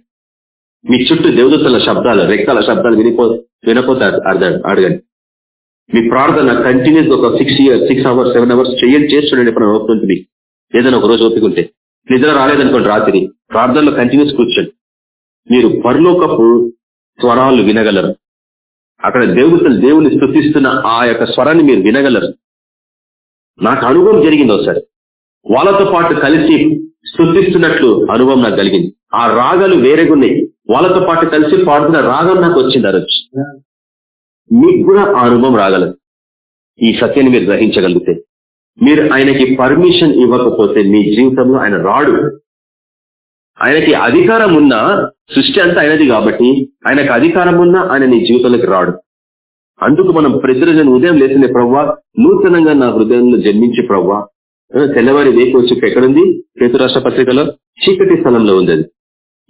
మీ చుట్టూ దేవదూతల శబ్దాలు రెక్కల శబ్దాలు వినిపో వినపోతే అడగండి. మీ ప్రార్థన కంటిన్యూస్ ఒక six years six hours seven hours చేయండి చేస్తుండండి ఎప్పుడు ఓపుతుంది ఏదైనా ఒక రోజు ఓపికంటే నిద్ర రాలేదనుకోండి రాత్రి. ప్రార్థనలో కంటిన్యూస్ కూర్చోండి. మీరు పరలోకపు స్వరాలు వినగలరు. అక్కడ దేవతలు దేవుని స్థుతిస్తున్న ఆ యొక్క స్వరాన్ని మీరు వినగలరు. నాకు అనుభవం జరిగింది ఒకసారి. వాళ్ళతో పాటు కలిసి స్థుతిస్తున్నట్లు అనుభవం నాకు కలిగింది. ఆ రాగాలు వేరేగున్నాయి. వాళ్ళతో పాటు కలిసి పాడుతున్న రాగం నాకు వచ్చింది ఆ రోజు. మీకు కూడా ఆ అనుభవం రాగలదు. ఈ సత్యాన్ని మీరు గ్రహించగలిగితే. మీరు ఆయనకి పర్మిషన్ ఇవ్వకపోతే మీ జీవితంలో ఆయన రాడు. ఆయనకి అధికారం ఉన్నా సృష్టి అంతా ఆయనది కాబట్టి ఆయనకు అధికారం ఉన్నా ఆయన నీ జీవితంలోకి రాడు. అందుకు మనం ప్రతిరోజు ఉదయం లేచిన ప్రవ్వా నూతనంగా నా హృదయంలో జన్మించి ప్రవ్వా తెల్లవారి వేకొచ్చుకు ఎక్కడుంది? రాష్ట్ర పత్రికలో చీకటి స్థలంలో ఉంది అది.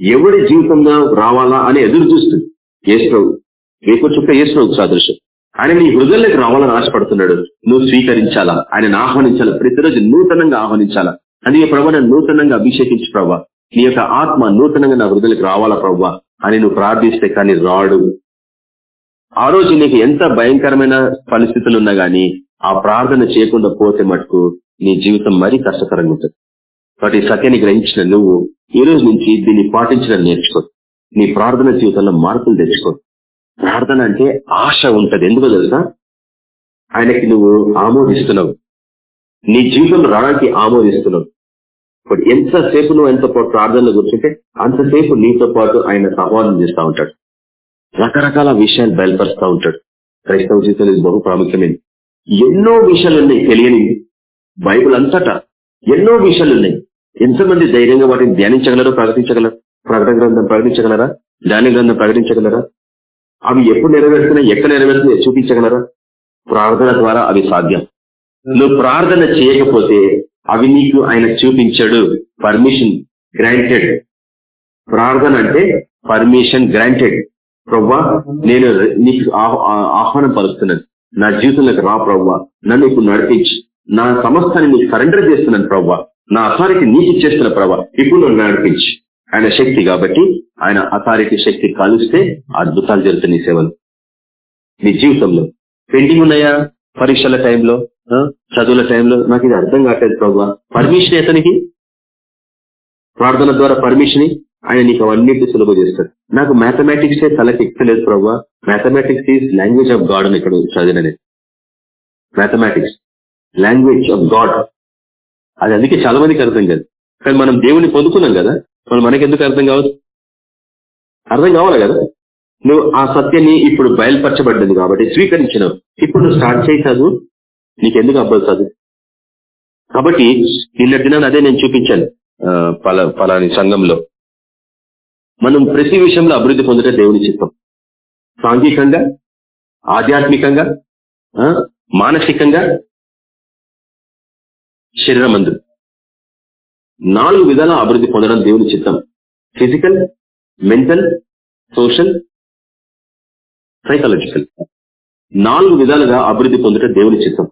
ఎవడి జీవితంలో రావాలా అని ఎదురు చూస్తుంది? ఏసు వేకొచ్చుక ఏసు సాదృశ్యం. ఆయన నీ హృదయంలోకి రావాలని ఆశపడుతున్నాడు. నువ్వు స్వీకరించాలా? ఆయనను ఆహ్వానించాలా? ప్రతిరోజు నూతనంగా ఆహ్వానించాలా? అందుకే ప్రభా నన్ను నూతనంగా అభిషేకించు ప్రభా. నీ యొక్క ఆత్మ నూతనంగా నా హృదయకి రావాలా ప్రభా? అని నువ్వు ప్రార్థిస్తే కానీ రాడు. ఆ రోజు నీకు ఎంత భయంకరమైన పరిస్థితులు ఉన్నా గానీ ఆ ప్రార్థన చేయకుండా పోతే మటుకు నీ జీవితం మరీ కష్టకరంగా ఉంటుంది. కాబట్టి సత్యాన్ని గ్రహించిన నువ్వు ఈ రోజు నుంచి దీన్ని పాటించడం నేర్చుకో. నీ ప్రార్థన జీవితంలో మార్పులు తెచ్చుకో. ప్రార్థన అంటే ఆశ ఉంటది. ఎందుకో తెలుసా? ఆయనకి నువ్వు ఆమోదిస్తున్నావు. నీ జీవితం రావడానికి ఆమోదిస్తున్నావు. ఇప్పుడు ఎంతసేపు నువ్వు ఎంత ప్రార్థనలు కూర్చుంటే అంతసేపు నీతో పాటు ఆయన సహవాదం చేస్తూ ఉంటాడు. రకరకాల విషయాలు బయలుపరుస్తూ ఉంటాడు. క్రైస్తవ జీవితంలో బహు ప్రాముఖ్యమైనది. ఎన్నో విషయాలు ఉన్నాయి తెలియనివి. బైబుల్ అంతటా ఎన్నో విషయాలు ఉన్నాయి. ఎంతమంది ధైర్యంగా వాటిని ధ్యానించగలరు ప్రకటించగలరు? ప్రకటన గ్రంథం ప్రకటించగలరా? ధ్యాన గ్రంథం ప్రకటించగలరా? అవి ఎప్పుడు నెరవేరుతున్నాయి ఎక్కడ నెరవేరుతున్నాయి చూపించగలరా? ప్రార్థన ద్వారా అవి సాధ్యం. నువ్వు ప్రార్థన చేయకపోతే అవి నీకు ఆయన చూపించాడు. Permission granted. ప్రార్థన అంటే పర్మిషన్ గ్రాంటెడ్. ప్రవ్వా నేను నీకు ఆహ్వానం పలుస్తున్నాను నా జీవితంలోకి రా ప్రవ్వా. నన్ను ఇప్పుడు నడిపించి. నా సమస్తాన్ని నీకు సరెండర్ చేస్తున్నాను ప్రవ్వా. నా అథారిటీ నీకు ఇచ్చేస్తున్న ప్రవ్వా. ఇప్పుడు నడిపించి. ఆయన శక్తి కాబట్టి ఆయన అథారిటీ శక్తి కలిస్తే అద్భుతాలు జరుగుతాయి నీ సేవలు. నీ జీవితంలో పెండింగ్ ఉన్నాయా? పరీక్షల టైంలో చదువుల టైంలో? నాకు ఇది అర్థం కావట్లేదు ప్రభావ పర్మిషన్ అతనికి ప్రార్థన ద్వారా పర్మిషన్ ఆయన నీకు అవన్నిటి సులభ చేస్తాడు. నాకు మ్యాథమెటిక్స్ తలకి ఎక్కలేదు ప్రభావ mathematics is language of God అని ఇక్కడ చదివినది. మ్యాథమెటిక్స్. లాంగ్వేజ్ ఆఫ్ గాడ్ అది అందుకే చాలా మందికి అర్థం కాదు. కానీ మనం దేవుని పొందుకున్నాం కదా మనం మనకి ఎందుకు అర్థం కావద్దు అర్థం కావాలి కదా? నువ్వు ఆ సత్యాన్ని ఇప్పుడు బయలుపరచబడ్డది కాబట్టి స్వీకరించినావు. ఇప్పుడు నువ్వు స్టార్ట్ చేయి చదువు. నీకెందుకు అవ్వదు చదువు? కాబట్టి నిన్నటి దినాన్ని అదే నేను చూపించాను ఆ, పల పలాని సంఘంలో. మనం ప్రతి విషయంలో అభివృద్ధి పొందటే దేవుని చిత్తం. సాంఘికంగా ఆధ్యాత్మికంగా ఆ, మానసికంగా శరీరమందు. నాలుగు విధాల అభివృద్ధి పొందడం దేవుని చిత్తం. ఫిజికల్ మెంటల్ సోషల్ సైకాలజికల్ నాలుగు విధాలుగా అభివృద్ధి పొందడం దేవుని చిత్తం.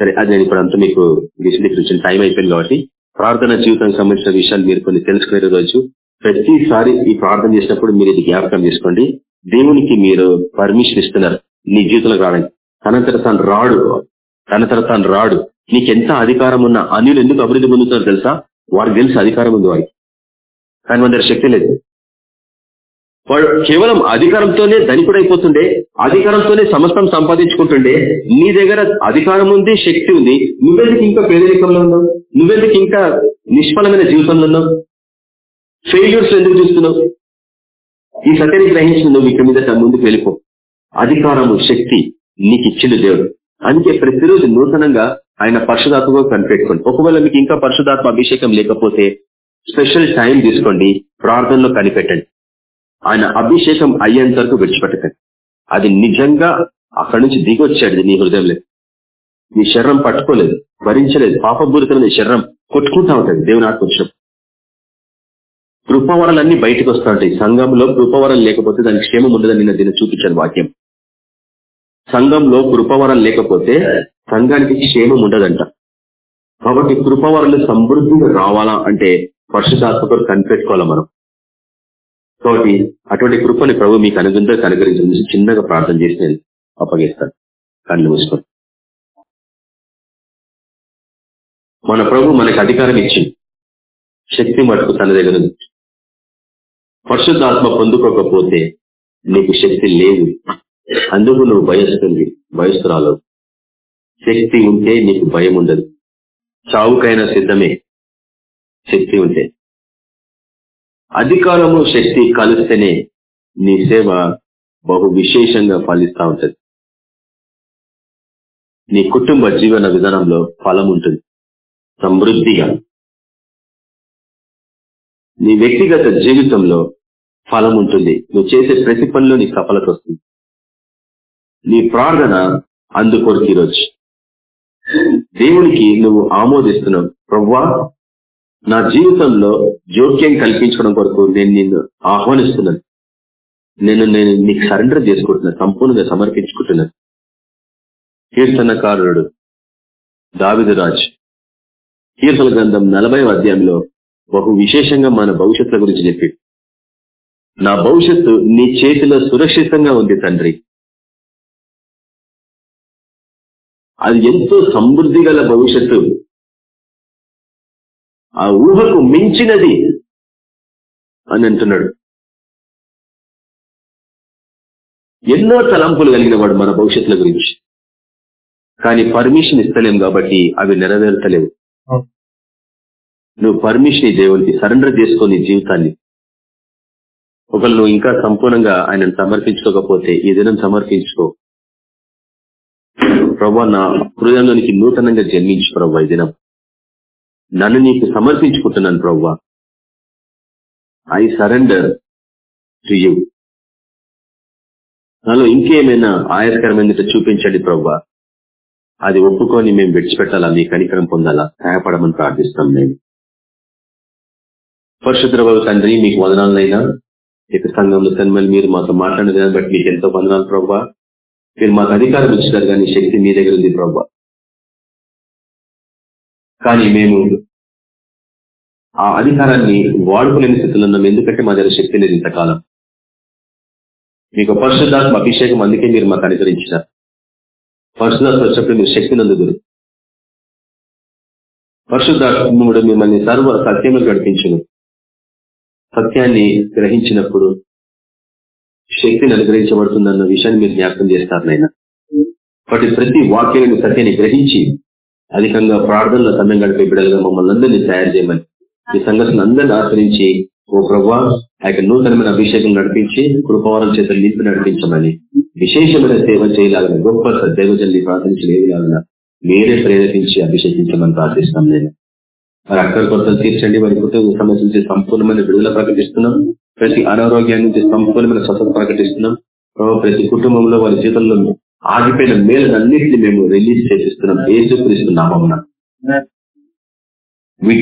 సరే అది నేను ఇప్పుడు అంతా మీకు విశదీకరించిన టైం అయిపోయింది కాబట్టి ప్రార్థన జీవితానికి సంబంధించిన విషయాలు మీరు కొన్ని తెలుసుకునే రోజు. ప్రతిసారి ఈ ప్రార్థన చేసినప్పుడు మీరు ఇది జ్ఞాపకం చేసుకోండి. దేవునికి మీరు పర్మిషన్ ఇస్తున్నారు. నీ జీవితంలో రావడానికి. తనంతట తాను రాడు. తనంతట తాను రాడు. నీకెంత అధికారం ఉన్న అన్యులు ఎందుకు అభివృద్ధి పొందుతారు తెలుసా? వారికి తెలుసు అధికారం ఉంది వారికి కానీ మన దగ్గర శక్తి లేదు. వాడు కేవలం అధికారంతోనే ధనికుడైపోతుండే అధికారంతోనే సమస్తం సంపాదించుకుంటుండే నీ దగ్గర అధికారం ఉంది శక్తి ఉంది. నువ్వెందుకు ఇంకా పేదరికంలో ఉన్నావు? నువ్వెందుకు ఇంకా నిష్ఫలమైన జీవితంలో ఉన్నావు? ఫెయిల్యూర్స్ ఎందుకు చూస్తున్నావు? ఈ సత్యాన్ని గ్రహించిన నువ్వు ఇక్కడ మీద ముందుకు వెళ్ళిపో. అధికారము శక్తి నీకు ఇచ్చింది దేవుడు. అందుకే ప్రతిరోజు నూతనంగా ఆయన పరిశుధాత్మగా కనిపెట్టుకోండి. ఒకవేళ మీకు ఇంకా పరిశుధాత్మ అభిషేకం లేకపోతే స్పెషల్ టైం తీసుకోండి. ప్రార్థనలో కనిపెట్టండి. ఆయన అభిషేకం అయ్యేంత వరకు విడిచిపెట్టకండి. అది నిజంగా అక్కడి నుంచి దిగొచ్చాడు నీ హృదయంలో. నీ శరీరం పట్టుకోలేదు భరించలేదు పాపపూరితమైన శరీరం కొట్టుకుంటా ఉంటుంది దేవుని ఆత్మ వచ్చినప్పుడు. కృపవరాలన్నీ బయటకు వస్తూ ఉంటాయి. సంఘంలో కృపవరం లేకపోతే దానికి క్షేమం ఉండదని నిన్న దీన్ని చూపించాను వాక్యం. సంఘంలో కృపవరం లేకపోతే సంఘానికి క్షేమం ఉండదంట. కాబట్టి కృపవరాలు సమృద్ధిగా రావాలా అంటే పరిశుధాత్మకు కనిపెట్టుకోవాలా మనం? కాబట్టి అటువంటి కృపని ప్రభు మీకు అనుగుణంగా కనుగరించి చిన్నగా ప్రార్థన చేసి నేను అప్పగిస్తాను. కళ్ళు మూసుకొని మన ప్రభు మనకు అధికారం ఇచ్చింది శక్తి మటుకు తన దగ్గర పరిశుద్ధాత్మ పొందుకోకపోతే నీకు శక్తి లేదు. అందుకు నువ్వు భయస్తుంది భయస్తురాలు. శక్తి ఉంటే నీకు భయం ఉండదు చావుకైనా సిద్ధమే శక్తి ఉంటే. అధికారము శక్తి కలిస్తేనే నీ సేవ బహు విశేషంగా ఫలిస్తూ ఉంటుంది. నీ కుటుంబ జీవన విధానంలో ఫలం ఉంటుంది సమృద్ధిగా. నీ వ్యక్తిగత జీవితంలో ఫలం ఉంటుంది నువ్వు చేసే ప్రతి పనిలో నీ సఫలత వస్తుంది. నీ ప్రార్థన అందుకొరకు ఈరోజు దేవునికి నువ్వు ఆమోదిస్తున్నావు. ప్రవ్వా నా జీవితంలో జోక్యం కల్పించడం కొరకు నేను నిన్ను ఆహ్వానిస్తున్నాను. నేను నేను నీకు సరెండర్ చేసుకుంటున్నాను సంపూర్ణంగా సమర్పించుకుంటున్నాను. కీర్తనకారుడు దావిదరాజ్ కీర్తన గ్రంథం నలభై అధ్యాయంలో బహు విశేషంగా మన భవిష్యత్తుల గురించి చెప్పి నా భవిష్యత్తు నీ చేతిలో సురక్షితంగా ఉంది తండ్రి. అది ఎంతో సమృద్ధి గల భవిష్యత్తు. ఆ ఊహకు మించినది అని అంటున్నాడు. ఎన్నో తలంపులు కలిగిన వాడు మన భవిష్యత్తుల గురించి. కానీ పర్మిషన్ ఇస్తలేం కాబట్టి అవి నెరవేర్తలేవు నువ్వు పర్మిషన్ దేవునికి సరెండర్ చేసుకో నీ జీవితాన్ని. ఒకళ్ళు నువ్వు ఇంకా సంపూర్ణంగా ఆయనను సమర్పించుకోకపోతే ఈ దినం సమర్పించుకో. ప్రభా నా హృదయంలోనికి నూతనంగా జన్మించు ప్రభా ఈ దినం. నన్ను నీకు సమర్పించుకుంటున్నాను ప్రభా. ఐ సరెండర్ టు యూ నాలో ఇంకేమైనా ఆయాస్కరమైన చూపించండి ప్రభా. అది ఒప్పుకొని మేము విడిచిపెట్టాలా మీ కనికరం పొందాలా? సహాయపడమని ప్రార్థిస్తాం నేను పరిశుద్ర తండ్రి మీకు వదనాలనైనా. ఇక సంఘంలో తన్మల్ మీరు మాతో మాట్లాడిన దాన్ని బట్టి మీకు ఎంతో వందనాలు ప్రభా. మీరు మాకు అధికారం ఇచ్చినారు కానీ శక్తి మీ దగ్గర ఉంది ప్రభు. కానీ మేము ఆ అధికారాన్ని వాడుకోలేని స్థితిలో ఉన్నాం. ఎందుకంటే మా దగ్గర శక్తి లేదు ఇంతకాలం. మీకు పరిశుద్ధాత్మ అభిషేకం అందుకే మీరు మాకు అనుకరించినారు పరిశుద్ధాత్మ వచ్చినప్పుడు మీరు శక్తిని అందుదురు పరిశుద్ధాత్ముడు మిమ్మల్ని సర్వ సత్యంలో గడిపించను. సత్యాన్ని గ్రహించినప్పుడు శక్తిని అనుగ్రహించబడుతుందన్న విషయాన్ని మీరు జ్ఞాపకం చేస్తారు నాయన. కాబట్టి ప్రతి వాక్యాన్ని సత్యాన్ని గ్రహించి అధికంగా ప్రార్థనలో సమయం గడిపే బిడ్డలుగా మమ్మల్ని అందరినీ తయారు చేయమని ఈ సంఘటన అందరిని ఆశ్రయించి ఓ ప్రభా ఆ యొక్క నూతనమైన అభిషేకం నడిపించి కృపవరం చేత నింపి నడిపించమని విశేషమైన సేవ చేయలాగిన గొప్ప దేవజల్ని ప్రార్థించిన ఏదిలాగిన మీరే ప్రేరేపించి అభిషేకించమని ప్రార్థిస్తాం నేను మరి అక్కడ కొరతలు తీర్చండి వారి కుటుంబ సమస్య నుంచి సంపూర్ణమైన విడుదల ప్రకటిస్తున్నాం. ప్రతి అనారోగ్యాన్ని నుంచి సంపూర్ణమైన స్వస్థత ప్రకటిస్తున్నాం. ప్రభావ ప్రతి కుటుంబంలో వారి జీవితంలో ఆగిపోయిన మేలన్నింటినీ మేము రిలీజ్ చేపిస్తున్నాం. ఏసుక్రీస్తు నామం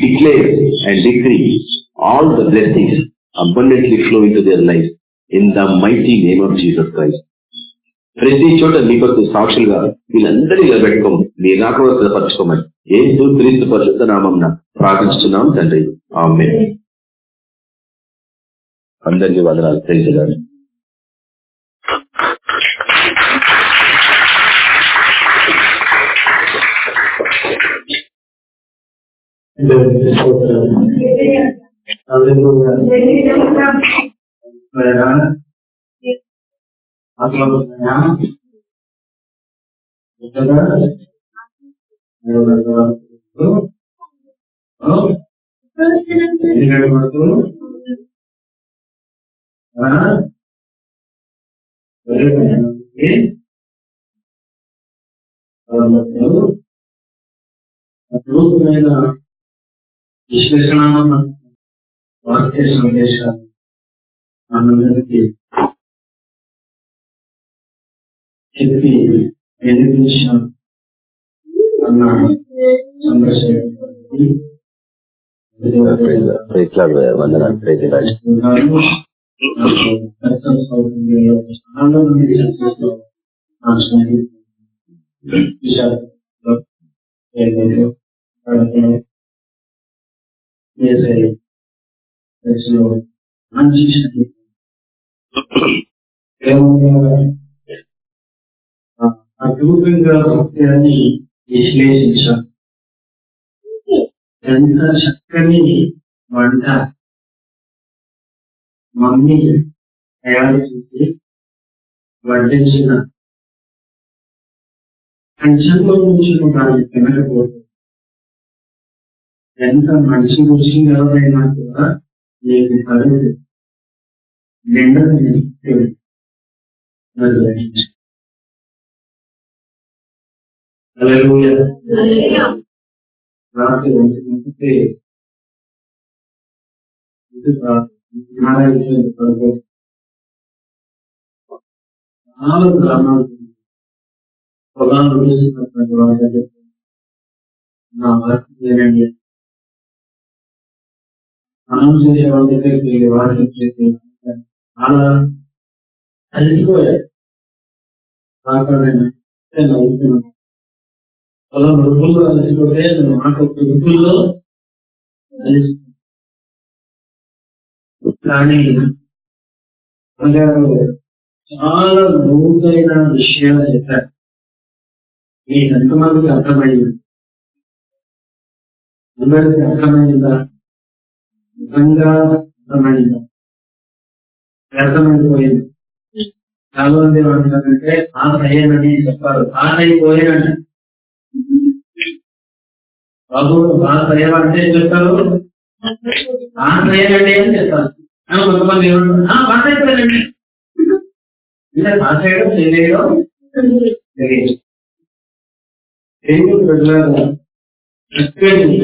declare and decree all the blessings abundantly flow in to their life in the mighty name of Jesus Christ ప్రతి చోట నీ కొరకు సాక్షులుగా వీళ్ళందరినీ నిలబెట్టుకోము. నీ నాకు పరచుకోమని ఏ క్రీస్తు పరిశుద్ధ నామం ప్రార్థిస్తున్నాం తండ్రి. ఆమె అందరికీ వదనాలు తెలియజేయాలి అద్భుతమైన කරනවාගේ අරමුණු අතුරුමන විශ්ලේෂණම වාක්‍ය සංදේශ අනුමතකේ කිපි එනිදේශන අන්නා සම්ප්‍රසය ප්‍රේක්ෂක වන්දනා ප්‍රේක්ෂක స్నేహితులు విశాఖ మంచి అద్భుతంగా సత్యాన్ని విశ్లేషించాం ఎంత చక్కని వంట మమ్మీ తయారు చేసి వడ్డించిన కంచంలో నుంచి దాన్ని తినకపోతే ఎంత మంచి రుచి ఎవరైనా కూడా నీకు కలుగు నిండని మరి గ్రహించు. హల్లెలూయా. రాత్రి ఒంటి గంటకి ఇది ప్రార్థన. నారాయణ గ్రామాలు పొలాలు వేసినటువంటి నా చేయండి మనం చేసే వాళ్ళ దగ్గరికి వారికి చేసే అలా పొలం రుబ్బుల్లో అలసిపోతే నువ్వు మాట రుబ్బుల్లో కానీ అమ్మగారు చాలా లోతైన విషయాలు చెప్పారు. మీకు ఎంతమందికి అర్థమైంది? అందరికి అర్థమైందా? నిజంగా అర్థమైందా? వ్యర్థమైపోయింది చాలా మంది ఏమంటారంటే పాస్ అయ్యానని చెప్పారు. పాస్ అయిపోయానని బాబు పాస్ అయ్యామంటే ఏం చెప్తారు పాస్ అయ్యానంటే ఏం చెప్తారు అని కొంతమంది ఏమంటారు "ఆ, పాస్ అంటే పాస్ అయ్యడం చేయడం తెలియదు తెలుగు ప్రజలను చక్కని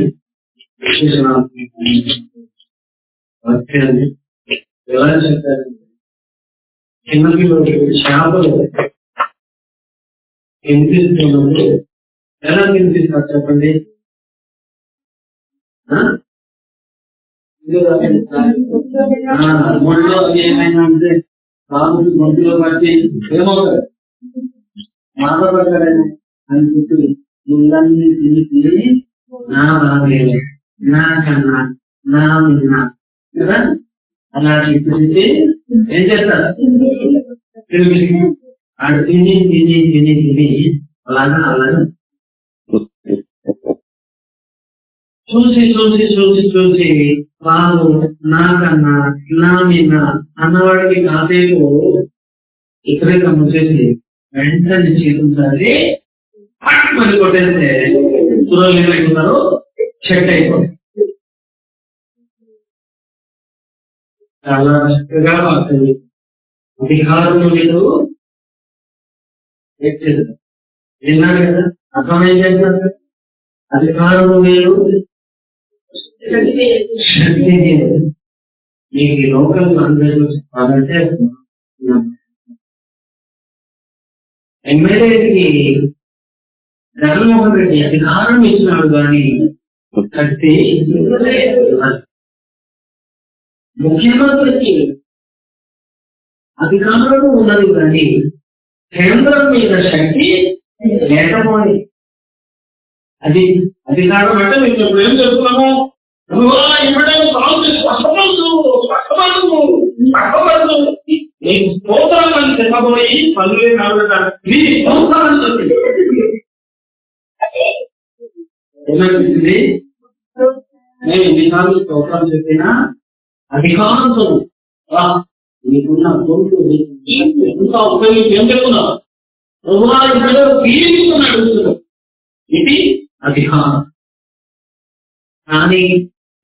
ఎలా చెప్పారు? చిన్నపిల్లలు చేపలు తినిపిస్తున్నప్పుడు ఎలా తినిపిస్తారు చెప్పండి? ఆ? ఏమైనా అంటే బాబు గొంతులో పట్టి ఏమవుతాడు బాధపడతారని అని చెప్పి ఇళ్ళన్నీ తీసి నా బాధలేదు నా కన్నా నా మిన్న కదా అలా చెప్పి ఏం చేస్తారు తిని తిని తిని తిని అలాగా అలాగా చూసి చూసి చూసి చూసి వాళ్ళు నాకన్నా నా మీద అన్నవాడికి కాసేపు ఇక్కడే విపరీతం చేసి వెంటనే చేతుంటారు మరి కొట్టేస్తే సురోలు ఏమైపోతారు చెట్ అయిపోతారు. చాలా చక్కగా వస్తుంది అధికారులు మీరు విన్నాడు కదా? అర్థం ఏం చేస్తారు అధికారులు మీరు శక్తి మీకు ఈ లోకల్ అందరూ చెప్పాలంటే ఎమ్మెల్యేకి జగన్మోహన్ రెడ్డి అధికారం ఇచ్చినాడు కానీ శక్తి ముఖ్యమంత్రికి అధికారం ఉన్నది కానీ కేంద్రం మీద శక్తి లేకపోయింది అది అధికారం అంటే మేము ఇప్పుడు ఏం చెప్తున్నాము నువ్వు ఇవ్వడం కాంగ్రెస్ పక్కపడదు పక్కపడదు పక్కపడదు నీకు స్తోత్రం అని చెప్పబోయి పనులే కాబట్టి నీ స్తోత్రం చెప్పి ఏమనిపిస్తుంది నేను ఎన్నిసార్లు స్తోత్రం చెప్పినా అధికారంతో రా, నీకున్న గొంతు నీకు ఎంత ఉపయోగించి ఏం చెప్తున్నావు నువ్వు ఇక్కడ పీడిస్తున్నాడు అడుగుతున్నావు ఇది అధికారం కానీ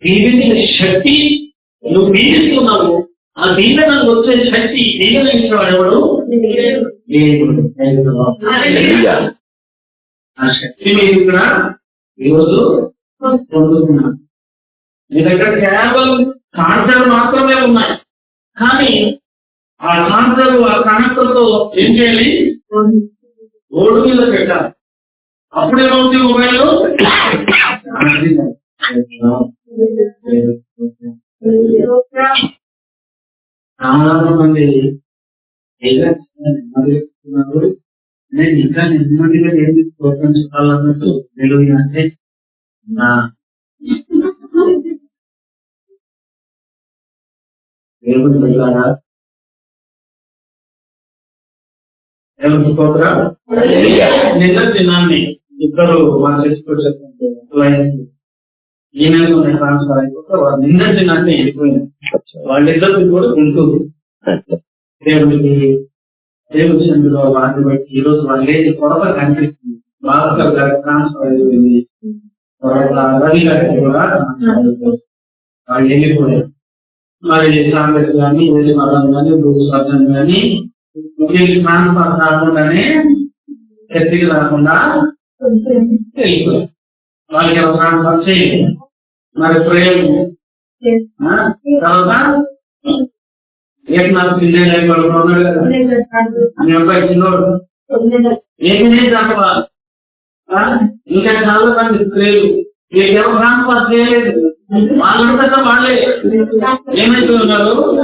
దీవించిన శక్తి నువ్వు దీవిస్తున్నావు ఆ దీవెనకు వచ్చే శక్తి దీవెన ఇచ్చినవాడు ఆ శక్తి మీరు కూడా ఈరోజు పొందుతున్నాను మీ దగ్గర కేవలం కాంటాలు మాత్రమే ఉన్నాయి. కానీ ఆ కాంటాలు ఆ కనెక్టర్తో ఏం చేయాలి? రోడ్డు మీద పెట్టాలి. అప్పుడేమవుతుంది మొబైల్ చాలా మంది నెమ్మదిస్తున్నారు నేను ఇంకా నెమ్మదిగా ఏం స్తోత్రం చెప్పాలన్నట్టు తెలుగు అంటే నా దేవుని వెళ్ళారా దేవుని స్తోత్రం. నిన్న తిన్నాన్ని ఇద్దరు మా చర్చకు చెప్తుంటే ఈయన ట్రాన్స్ఫర్ అయిపోతే వాళ్ళు నిన్న తిన్నాన్ని వెళ్ళిపోయింది వాళ్ళిద్దరు కూడా గుంటూరు దేవుడికి దేవుడి వాటిని బట్టి ఈ రోజు వాళ్ళు ఏది కొరత కనిపిస్తుంది. భాస్కర్ ట్రాన్స్ఫర్ అయిపోయింది తర్వాత రవి గారికి కూడా. వాళ్ళు వెళ్ళిపోయారు. మరి కాంగ్రెస్ కానీ ఏది మతం కానీ భూస్వాసం కానీ వీళ్ళకి ట్రాన్స్ఫర్ కాకుండానే చర్చకి రాకుండా వెళ్ళిపోయారు. వాళ్ళకి ఎవరు ట్రాన్స్ఫర్ చేయలేదు? మరి కదా. మీ అబ్బాయి చిన్నోడు. ఏమీ తప్ప ఆ? ఇంకా చాలా మంది స్త్రీలు. మీకెవరు ట్రాన్స్ఫర్ చేయలేదు. వాళ్ళంతా వాళ్ళే. ఏమైతే ఉన్నారు?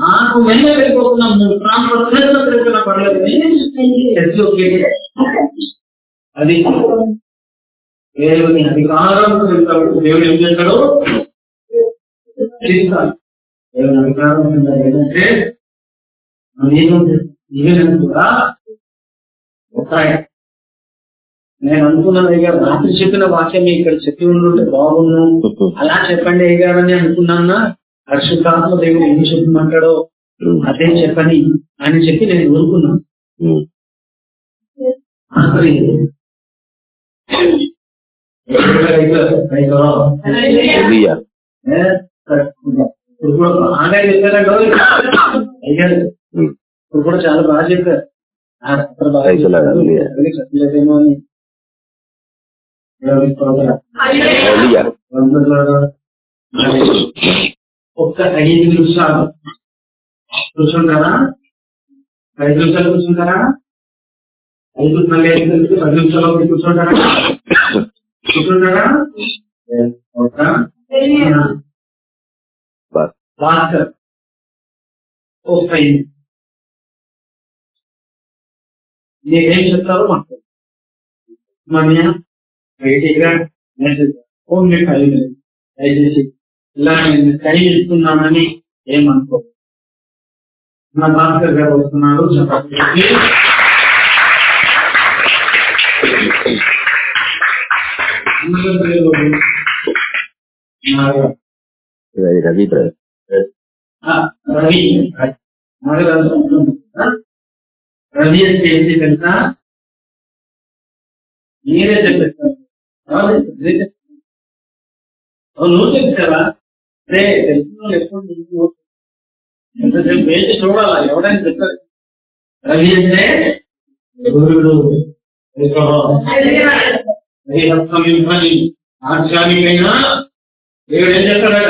నాకు వెళ్ళ వెళ్ళిపోతున్నాం. ట్రాన్స్ఫర్ చేసిన పర్లేదు. అది. దేవుని అధికారం దేవుడు ఏం చేస్తాడు? దేవుని అధికారం ఏంటంటే నేను నేను కూడా ఉంటాయి నేను అనుకున్నాను అయ్యారు రాత్రి చెప్పిన వాక్యం ఇక్కడ చెప్పి ఉండుంటే బాగున్నాను అలా చెప్పండి అయ్యారని అనుకున్నానా? పరిశుద్ధాత్మ దేవుడు ఏం చెప్పమంటాడో? అదే చెప్పని అని చెప్పి నేను ఊరుకున్నాను. హల్లెలూయా. ఇప్పుడు కూడా ఆన్లైన్ చెప్పారంటే అయ్యారు ఇప్పుడు కూడా చాలా బాగా చెప్పారు చెప్పలేదేమో అని ఒక్క ఐదు నిమిషాలు కూర్చుంటారా? ఐదు నిమిషాలు కూర్చుంటారా? ఐదు మళ్ళీ ఐదు నిమిషాలు పది నిమిషాలు కూర్చుంటారా? మీరేం చెప్తారో మాకు మన బయటిగా మెసేజ్ ఓన్లీ ఫైవ్ మినిట్స్ దయచేసి ఇలా నేను టైం ఇస్తున్నానని ఏమనుకో నా భాస్కర్ గారు వస్తున్నారు. చెప్పండి రవి రవి బ్రదర్ ఆ, రవి నాగరాజు ఆ? రవి అంటే ఏంటి తెలుసా మీరే చెప్పేస్తారు అవును, మీరే చెప్పేస్తారు. అవును, నువ్వు చెప్తావా రే తెలిసిన వాళ్ళు ఎప్పుడు నువ్వు ఎంతసేపు వేసి చూడాలా ఎవడైనా చెప్తారు రవి అంటే గురుడు సమీపని ఆశ్రామికైనా దేవుడు ఏం చేస్తాడా?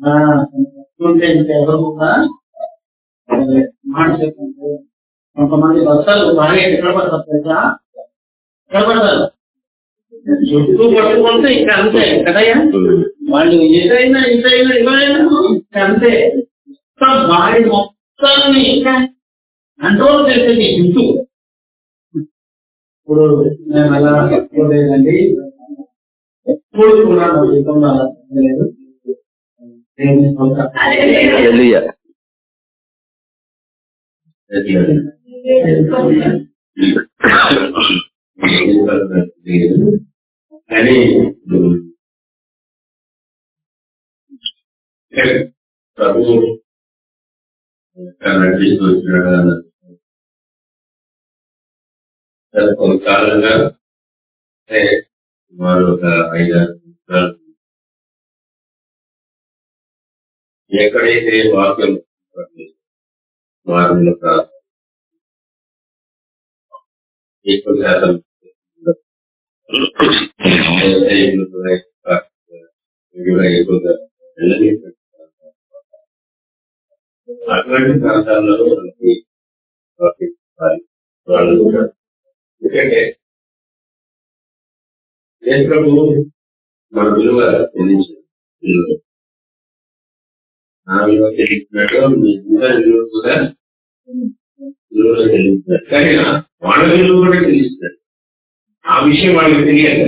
ఆ, ఉంటే ఇంకా ఎవరు కూడా మాట చెప్పండి. కొంతమంది భక్తాలు బాగా ఎక్కడ పడతారు తెలుసా? ఎక్కడ పడతారు? చుట్టూ పట్టుకుంటే ఇంకా అంతే కదయ్యా? వాళ్ళు ఏదైనా ఇంతైనా ఇవైనా ఇంకా అంతే. మొత్తం బాడీ మొత్తాన్ని కంట్రోల్ చేసేది చుట్టూ ఇప్పుడు నేను అలా చెప్పుకోలేదండి ఎప్పుడు కూడా నా జీవితంలో అలా చెప్పలేదు దేవుని స్తోత్రం. హల్లెలూయా. కానీ ప్రభు నడిపిస్తూ వచ్చినాడు గత కొంతకాలంగా అంటే సుమారు ఒక ఐదారు సంవత్సరాలు ఎక్కడైతే వాక్యం వారిలో ప్రార్థన ఎక్కువ శాతం వ్యవసాయంలో కూడా కూడా ఎక్కువగా వెళ్ళలేదు. అటువంటి ప్రాంతాల్లో మనకి వాక్యం ఇవ్వాలి. వాళ్ళు ఎందుకంటే ఎందుకంటే ప్రభు మన విలువ చెల్లించారు నా విలువ చెల్లించినట్టు మీ విలువ కూడా విలువ చెల్లించారు కానీ వాళ్ళ విలువ కూడా చెల్లిస్తారు ఆ విషయం వాళ్ళకి తెలియాలి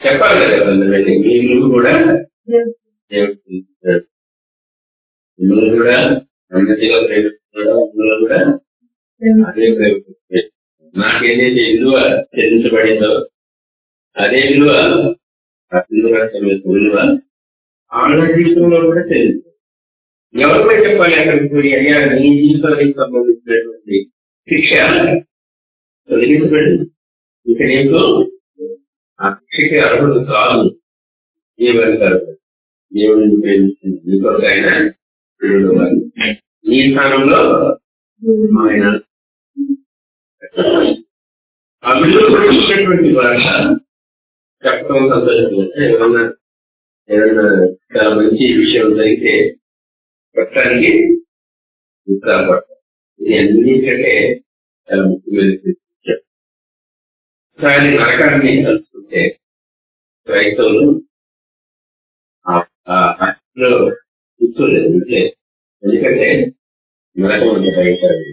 చెప్పాలి కదా మీ విలువ కూడా మిమ్మల్ని కూడా అన్నదిగా ప్రేమిస్తున్నాడు మిమ్మల్ని కూడా అదే ప్రేమిస్తున్నాడు. నాకేదైతే విలువ చెల్లించబడిందో అదే విలువ ఆ విలువ చెల్లించిన విలువ ఆమె జీవితంలో కూడా చెల్లించు ఎవరు చెప్పాలి అక్కడికి అయ్యా నీ జీవితానికి సంబంధించినటువంటి శిక్ష తొలగించబడి ఇక నీకు ఆ శిక్షకి అర్హుడు కాదు. ఏమంటారు దేవుడిని ప్రేమిస్తుంది. నీ ఆయన దేవుడు వారు. ఈ స్థానంలో ఆయన ఆ విలువ కూడా ఇచ్చినటువంటి భాష చెప్పడం సంతోషం ఏమన్నా ఏదన్నా చాలా మంచి విషయం జరిగితే పెట్టడానికి ఉత్సాహపడతాం ఇది అన్నింటికంటే చాలా ముఖ్యమైన విషయం. నరకాన్ని కలుసుకుంటే క్రైస్తవులు ఆ- కూర్చోలేదు ఉంటే ఎందుకంటే నరకం అంటే భయంకరమైనది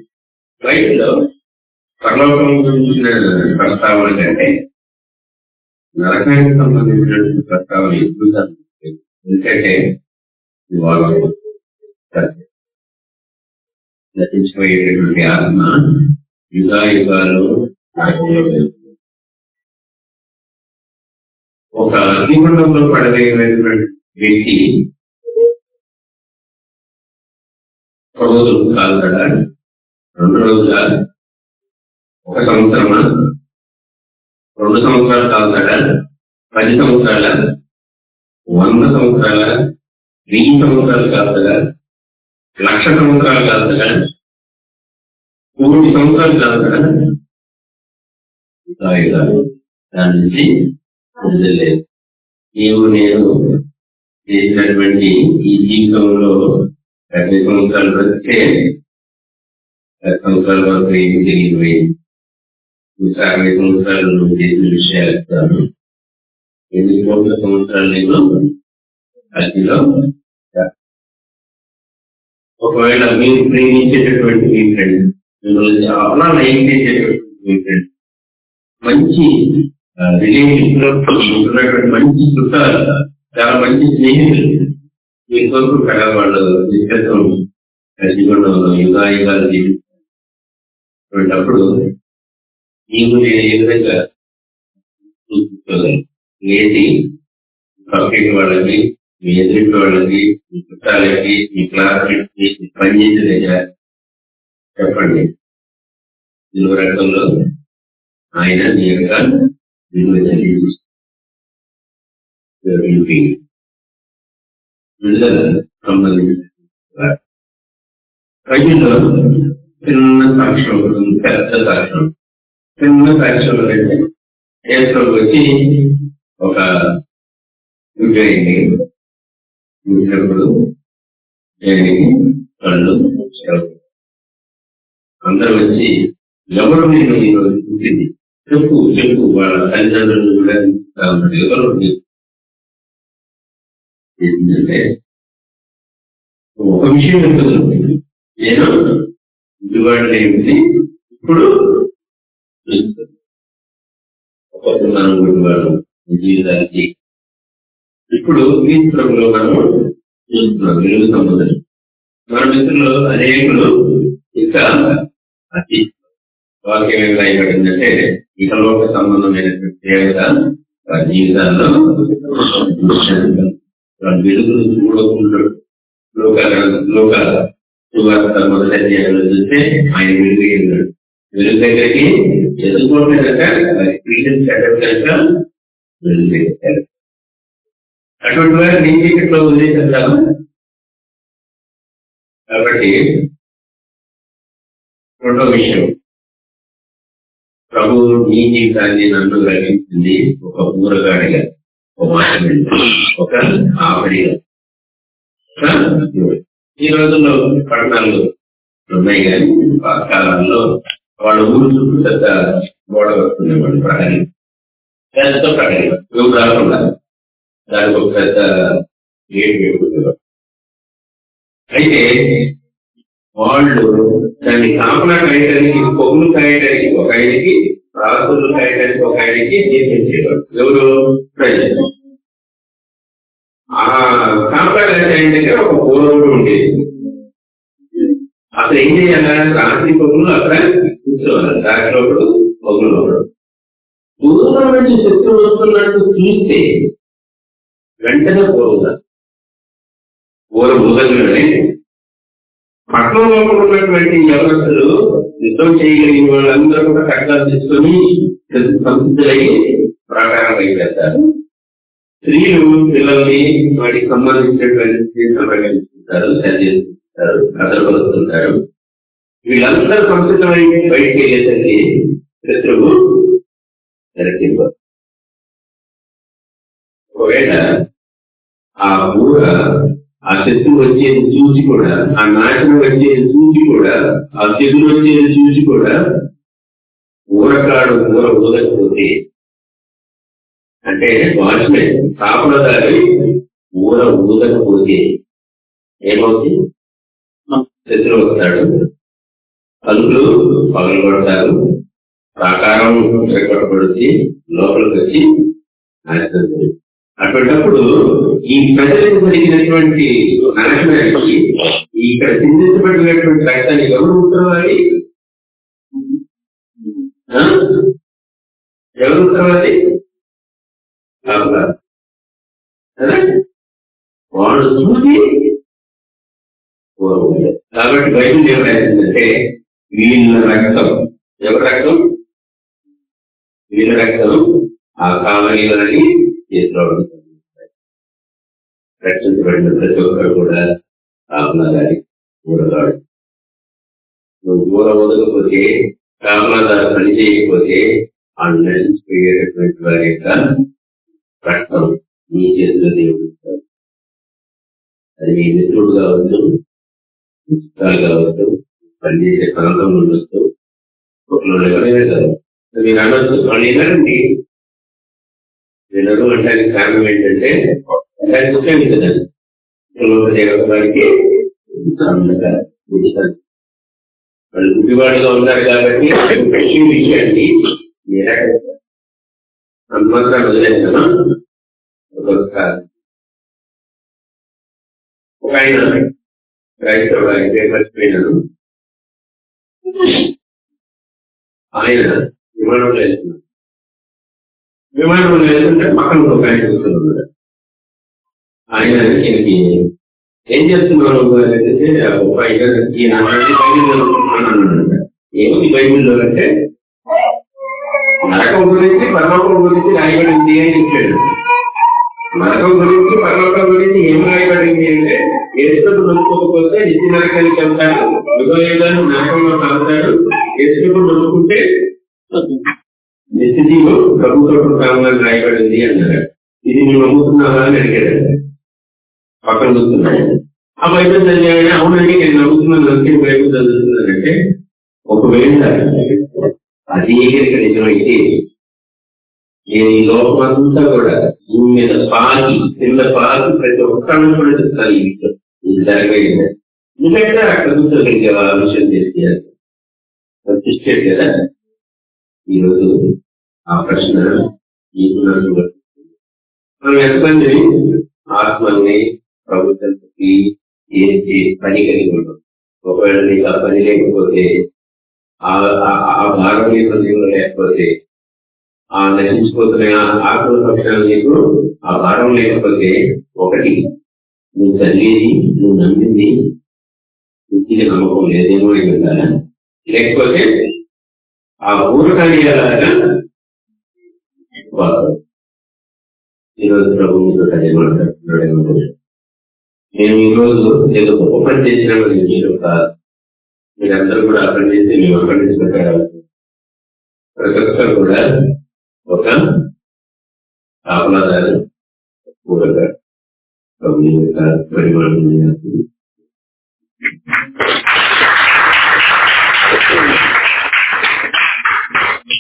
బయటలో పరలోకం గురించిన ప్రస్తావన కంటే నరకానికి సంబంధించినటువంటి ప్రస్తావన ఎక్కువగా ఉంటుంది. ఎందుకంటే వాళ్ళు నటించిపోయేటటువంటి ఆత్మ యుగా యుగాలు నరకంలో వెళ్తుంది. ఒక అగ్నిగుండంలో పడవేయమైనటువంటి వ్యక్తి ఒక రోజు కాలుతాడా రెండు రోజులు కాదు ఒక సంవత్సరమా? రెండు సంవత్సరాలు కాలుతాడా పది సంవత్సరాల? వంద సంవత్సరాల? వెయ్యి సంవత్సరాలు కాలుతాడా లక్ష సంవత్సరాలు కాలుతాడా కోటి సంవత్సరాలు కాలుతాడా ఇంకా దాని నుంచి వదిలేదు నీవు నేను చేసినటువంటి ఈ జీవితంలో డెబ్బై సంవత్సరాలు వస్తే పది సంవత్సరాల వరకు ఏమి తెలియదు ఇంకా అరవై సంవత్సరాలు నువ్వు చేసిన విషయాలు ఇస్తాను ఎనిమిది కోట్ల సంవత్సరాలు నేను అగ్నిలో ఒకవేళ మీరు ప్రేమించేటటువంటి మీ ఫ్రెండ్ మిమ్మల్ని చాలా లైక్ చేసేటటువంటి మీ ఫ్రెండ్ మంచి రిలేషన్లో ఉన్నటువంటి మంచి చుట్టాలు చాలా మంచి స్నేహితులు మీ కొరకు కదా వాళ్ళు కలిసి ఉండవు యుగా యుగాలు జీవిస్తారు అప్పుడు నీవు నేను ఏ విధంగా చూసుకోగలను ఏది పక్కింటి వాళ్ళకి మీ ఎదురింటి వాళ్ళకి మీ చుట్టాలకి మీ క్లాస్మేట్కి మీ పనిచేసే దగ్గర చెప్పండి విలువ రకంలో ఆయన నీ యొక్క విలువ చెల్లించి విడుదల సంబంధించిన ప్రజల్లో చిన్న సాక్ష్యం ఉంటుంది పెద్ద సాక్ష్యం చిన్న సాక్ష్యం ఏప్రిల్ వచ్చి ఒక విజయండి చూసినప్పుడు జయనికి కళ్ళు అందరూ వచ్చి ఎవరు నేను ఈరోజు చూసింది చెప్పు చెప్పు వాళ్ళ తల్లిదండ్రులు కూడా చూస్తా ఎవరు ఏంటంటే ఒక విషయం చెప్తుంది నేను ఇదివాడు ఏమిటి? ఇప్పుడు చూస్తాను. ఒకప్పుడు మనం గుడివాడు జీవితానికి ఇప్పుడు క్రీస్తులో మనం చూస్తున్నాం వెలుగు సంబంధం మన మిత్రులు అనేకులు ఇంకా అతి వాక్యం ఏం రాయబడిందంటే ఇక లోక సంబంధమైనటువంటి దేవత వారి జీవితాల్లో వెలుగును చూడకుండా లోకాల లోకాల సువార్త మొదటి అధ్యాయంలో చూస్తే ఆయన వెలుగు ఉన్నాడు వెలుగు దగ్గరికి ఎదుర్కొంటే కనుక ఎక్స్పీరియన్స్ క్రీడలు పెట్టడం కనుక వెలుగు దగ్గర అటువంటి వారు నీ చీకట్లో వదిలేసేస్తాను. కాబట్టి రెండో విషయం. ప్రభు నీ జీవితాన్ని నన్ను గ్రహించింది ఒక ఊరగాడిగా ఒక మాట ఒక ఆవిడిగా. ఈ రోజుల్లో పట్టణాలు ఉన్నాయి కానీ కాలంలో వాళ్ళ ఊరు చుట్టూ పెద్ద గోడ వస్తుండేవాడు ప్రహరీ. పెద్ద ప్రహరీ. ఎవరు రాకుండా దానికి ఒక పెద్ద గేట్ పెట్టుకునేవాడు అయితే వాళ్ళు దాన్ని కాపలా కాయటానికి పొగులు కాయటానికి ఒక ఆయనకి రాసులు కాయటానికి ఒక ఆయనకి నియమించేవాడు ఎవరు? ప్రజలు. ఆ కాపలా కాయటానికి దగ్గర ఒక పూర్వకుడు ఉండేది. అసలు ఏం చేయాలి? రాత్రి పొగులు అక్కడ కూర్చోవాలి. దాంట్లో ఒకడు పొగులు ఒకడు దూరం నుంచి శత్రువు వస్తున్నట్టు చూస్తే వెంటనే పోరుగా ఊర భూగంలోనే పట్టణంలో ఉన్నటువంటి వ్యవస్థలు యుద్ధం చేయగలిగిన వాళ్ళందరూ కూడా కట్టాలు తీసుకొని సంసిద్ధులయ్యి ప్రకారం అయిపోతారు. స్త్రీలు పిల్లల్ని వాటికి సంబంధించినటువంటి సంరక్షిస్తుంటారు కథలు అదరపరుస్తుంటారు వీళ్ళందరూ సంసిద్ధమై బయటికి వెళ్ళేసరికి శత్రువు తెరకివ్వరు ఒకవేళ ఆ ఊర ఆ శత్రువు వచ్చేది చూసి కూడా ఆ నాశనం వచ్చేది చూసి కూడా ఆ శత్రువు వచ్చేది చూసి కూడా ఊరకాడు ఊర ఊదకపోతే అంటే వాచ్మెన్ కాపులదారి ఊర ఊదకపోతే ఏమవుతుంది? శత్రువు వస్తాడు. తలుపులు పగలగొడతారు. ప్రాకారం చెరగొట్టబడితే లోపలికి వచ్చి నాశనం. అటువంటిప్పుడు ఈ ప్రజలకు జరిగినటువంటి నాశనానికి ఇక్కడ చిందించబడినటువంటి రక్తాన్ని ఎవరు ఉత్తరవాలి ఎవరు ఉత్తరవాలి వాళ్ళు చూసి కాబట్టి బయట ఏం రాసిందంటే వీళ్ళ రక్తం ఎవరి రక్తం? వీళ్ళ రక్తం ఆ కావలిలోని చేతిలో రక్షించబడిన ప్రతి ఒక్కరు కూడా కాపలాదారి ఊరగాడు. నువ్వు ఊర వదలకపోతే కామనాదారు పని చేయకపోతే ఆ నడిచిపోయేటటువంటి వారి యొక్క రక్తం నీ చేతిలో దేవుడు అది నీ మిత్రుడు కావచ్చు నీ కావచ్చు పనిచేసే ప్రాంతం ఉండొచ్చు ఒకళ్ళు ఎవరైనా మీరు అనొచ్చు వాళ్ళు వినరండి వినడం అంటే కారణం ఏంటంటే దానికి ముఖ్యం కదా? వారికి వాళ్ళు గుడ్డివాడుగా ఉన్నారు కాబట్టి ఈ విషయాన్ని సంవత్సరం వదిలేస్తామా ఒక ఒక ఆయన క్రైస్తవుడు అయితే మర్చిపోయినాను ఆయన విమానంలో వెళ్తున్నాడు విమానంలో వెళ్తుంటే పక్కన ఒక ఆయన కూర్చున్నాడు ఆయన ఈయనకి ఏం చేస్తున్నాడు అంటే ఈయన బైబిల్ ఏమిటి బైబిల్లో అంటే నరకం గురించి పరలోకం గురించి రాయబడింది అని చెప్పాడు. నరకం గురించి పరలోకం గురించి ఏం రాయబడింది అంటే ఏసుకు నమ్ముకోకపోతే నిత్య నరకానికి వెళ్తాడు. యుగయుగాన్ని నరకంలో కలుగుతాడు ఏసుకు నమ్ముకుంటే నిత్యజీవు ప్రభుత్వ కావాలని రాయబడింది అన్నాడు ఇది నువ్వు నమ్ముతున్నావా అని అడిగాడు పక్కన చూస్తున్నాడు ఆ బైబిల్ చదివాడు అవునండి నేను నమ్ముతున్నాను అందుకే బైబిల్ చదువుతున్నానంటే ఒకవేళ అది కనుక నిజమైతే నేను ఈ లోకమంతా కూడా భూమి మీద పాకి కింద పాకి ప్రతి ఒక్కరిని కూడా చెప్తాను ఈ విషయం. ఇది జరిగింది ఎందుకంటే అక్కడ కూర్చొని ఆలోచన చేసి ప్రతిష్ఠేట్ కదా? ఈరోజు ఆ ప్రశ్న నీకు నాకు మనం ఎంతమంది ఆత్మల్ని ప్రభుత్వానికి ఏంటి పని కలిగి ఉంటాం ఒకవేళ నీకు ఆ పని లేకపోతే ఆ భారం ఆ భాగం లేకపోతే ఆ నశించిపోతున్న ఆత్మ పక్షాలు నీకు ఆ భారం లేకపోతే ఒకటి నువ్వు చదివేది నువ్వు నమ్మింది నీకు నమ్మకం లేదేమో అని వెళ్ళాలా లేకపోతే ఆ పూర్వకార్యాలాగా వారు ఈరోజు ప్రభు మీతో అదే మాట్లాడుతున్నాడేమో నేను ఈరోజు ఏదో గొప్ప పని చేసినామని మీరు కాదు. మీరందరూ కూడా అర్థం చేసి మేము అర్థం చేసిన ప్రతి ఒక్కరు కూడా ఒక కాపలాదారు కూడగా comunidad, comunidad.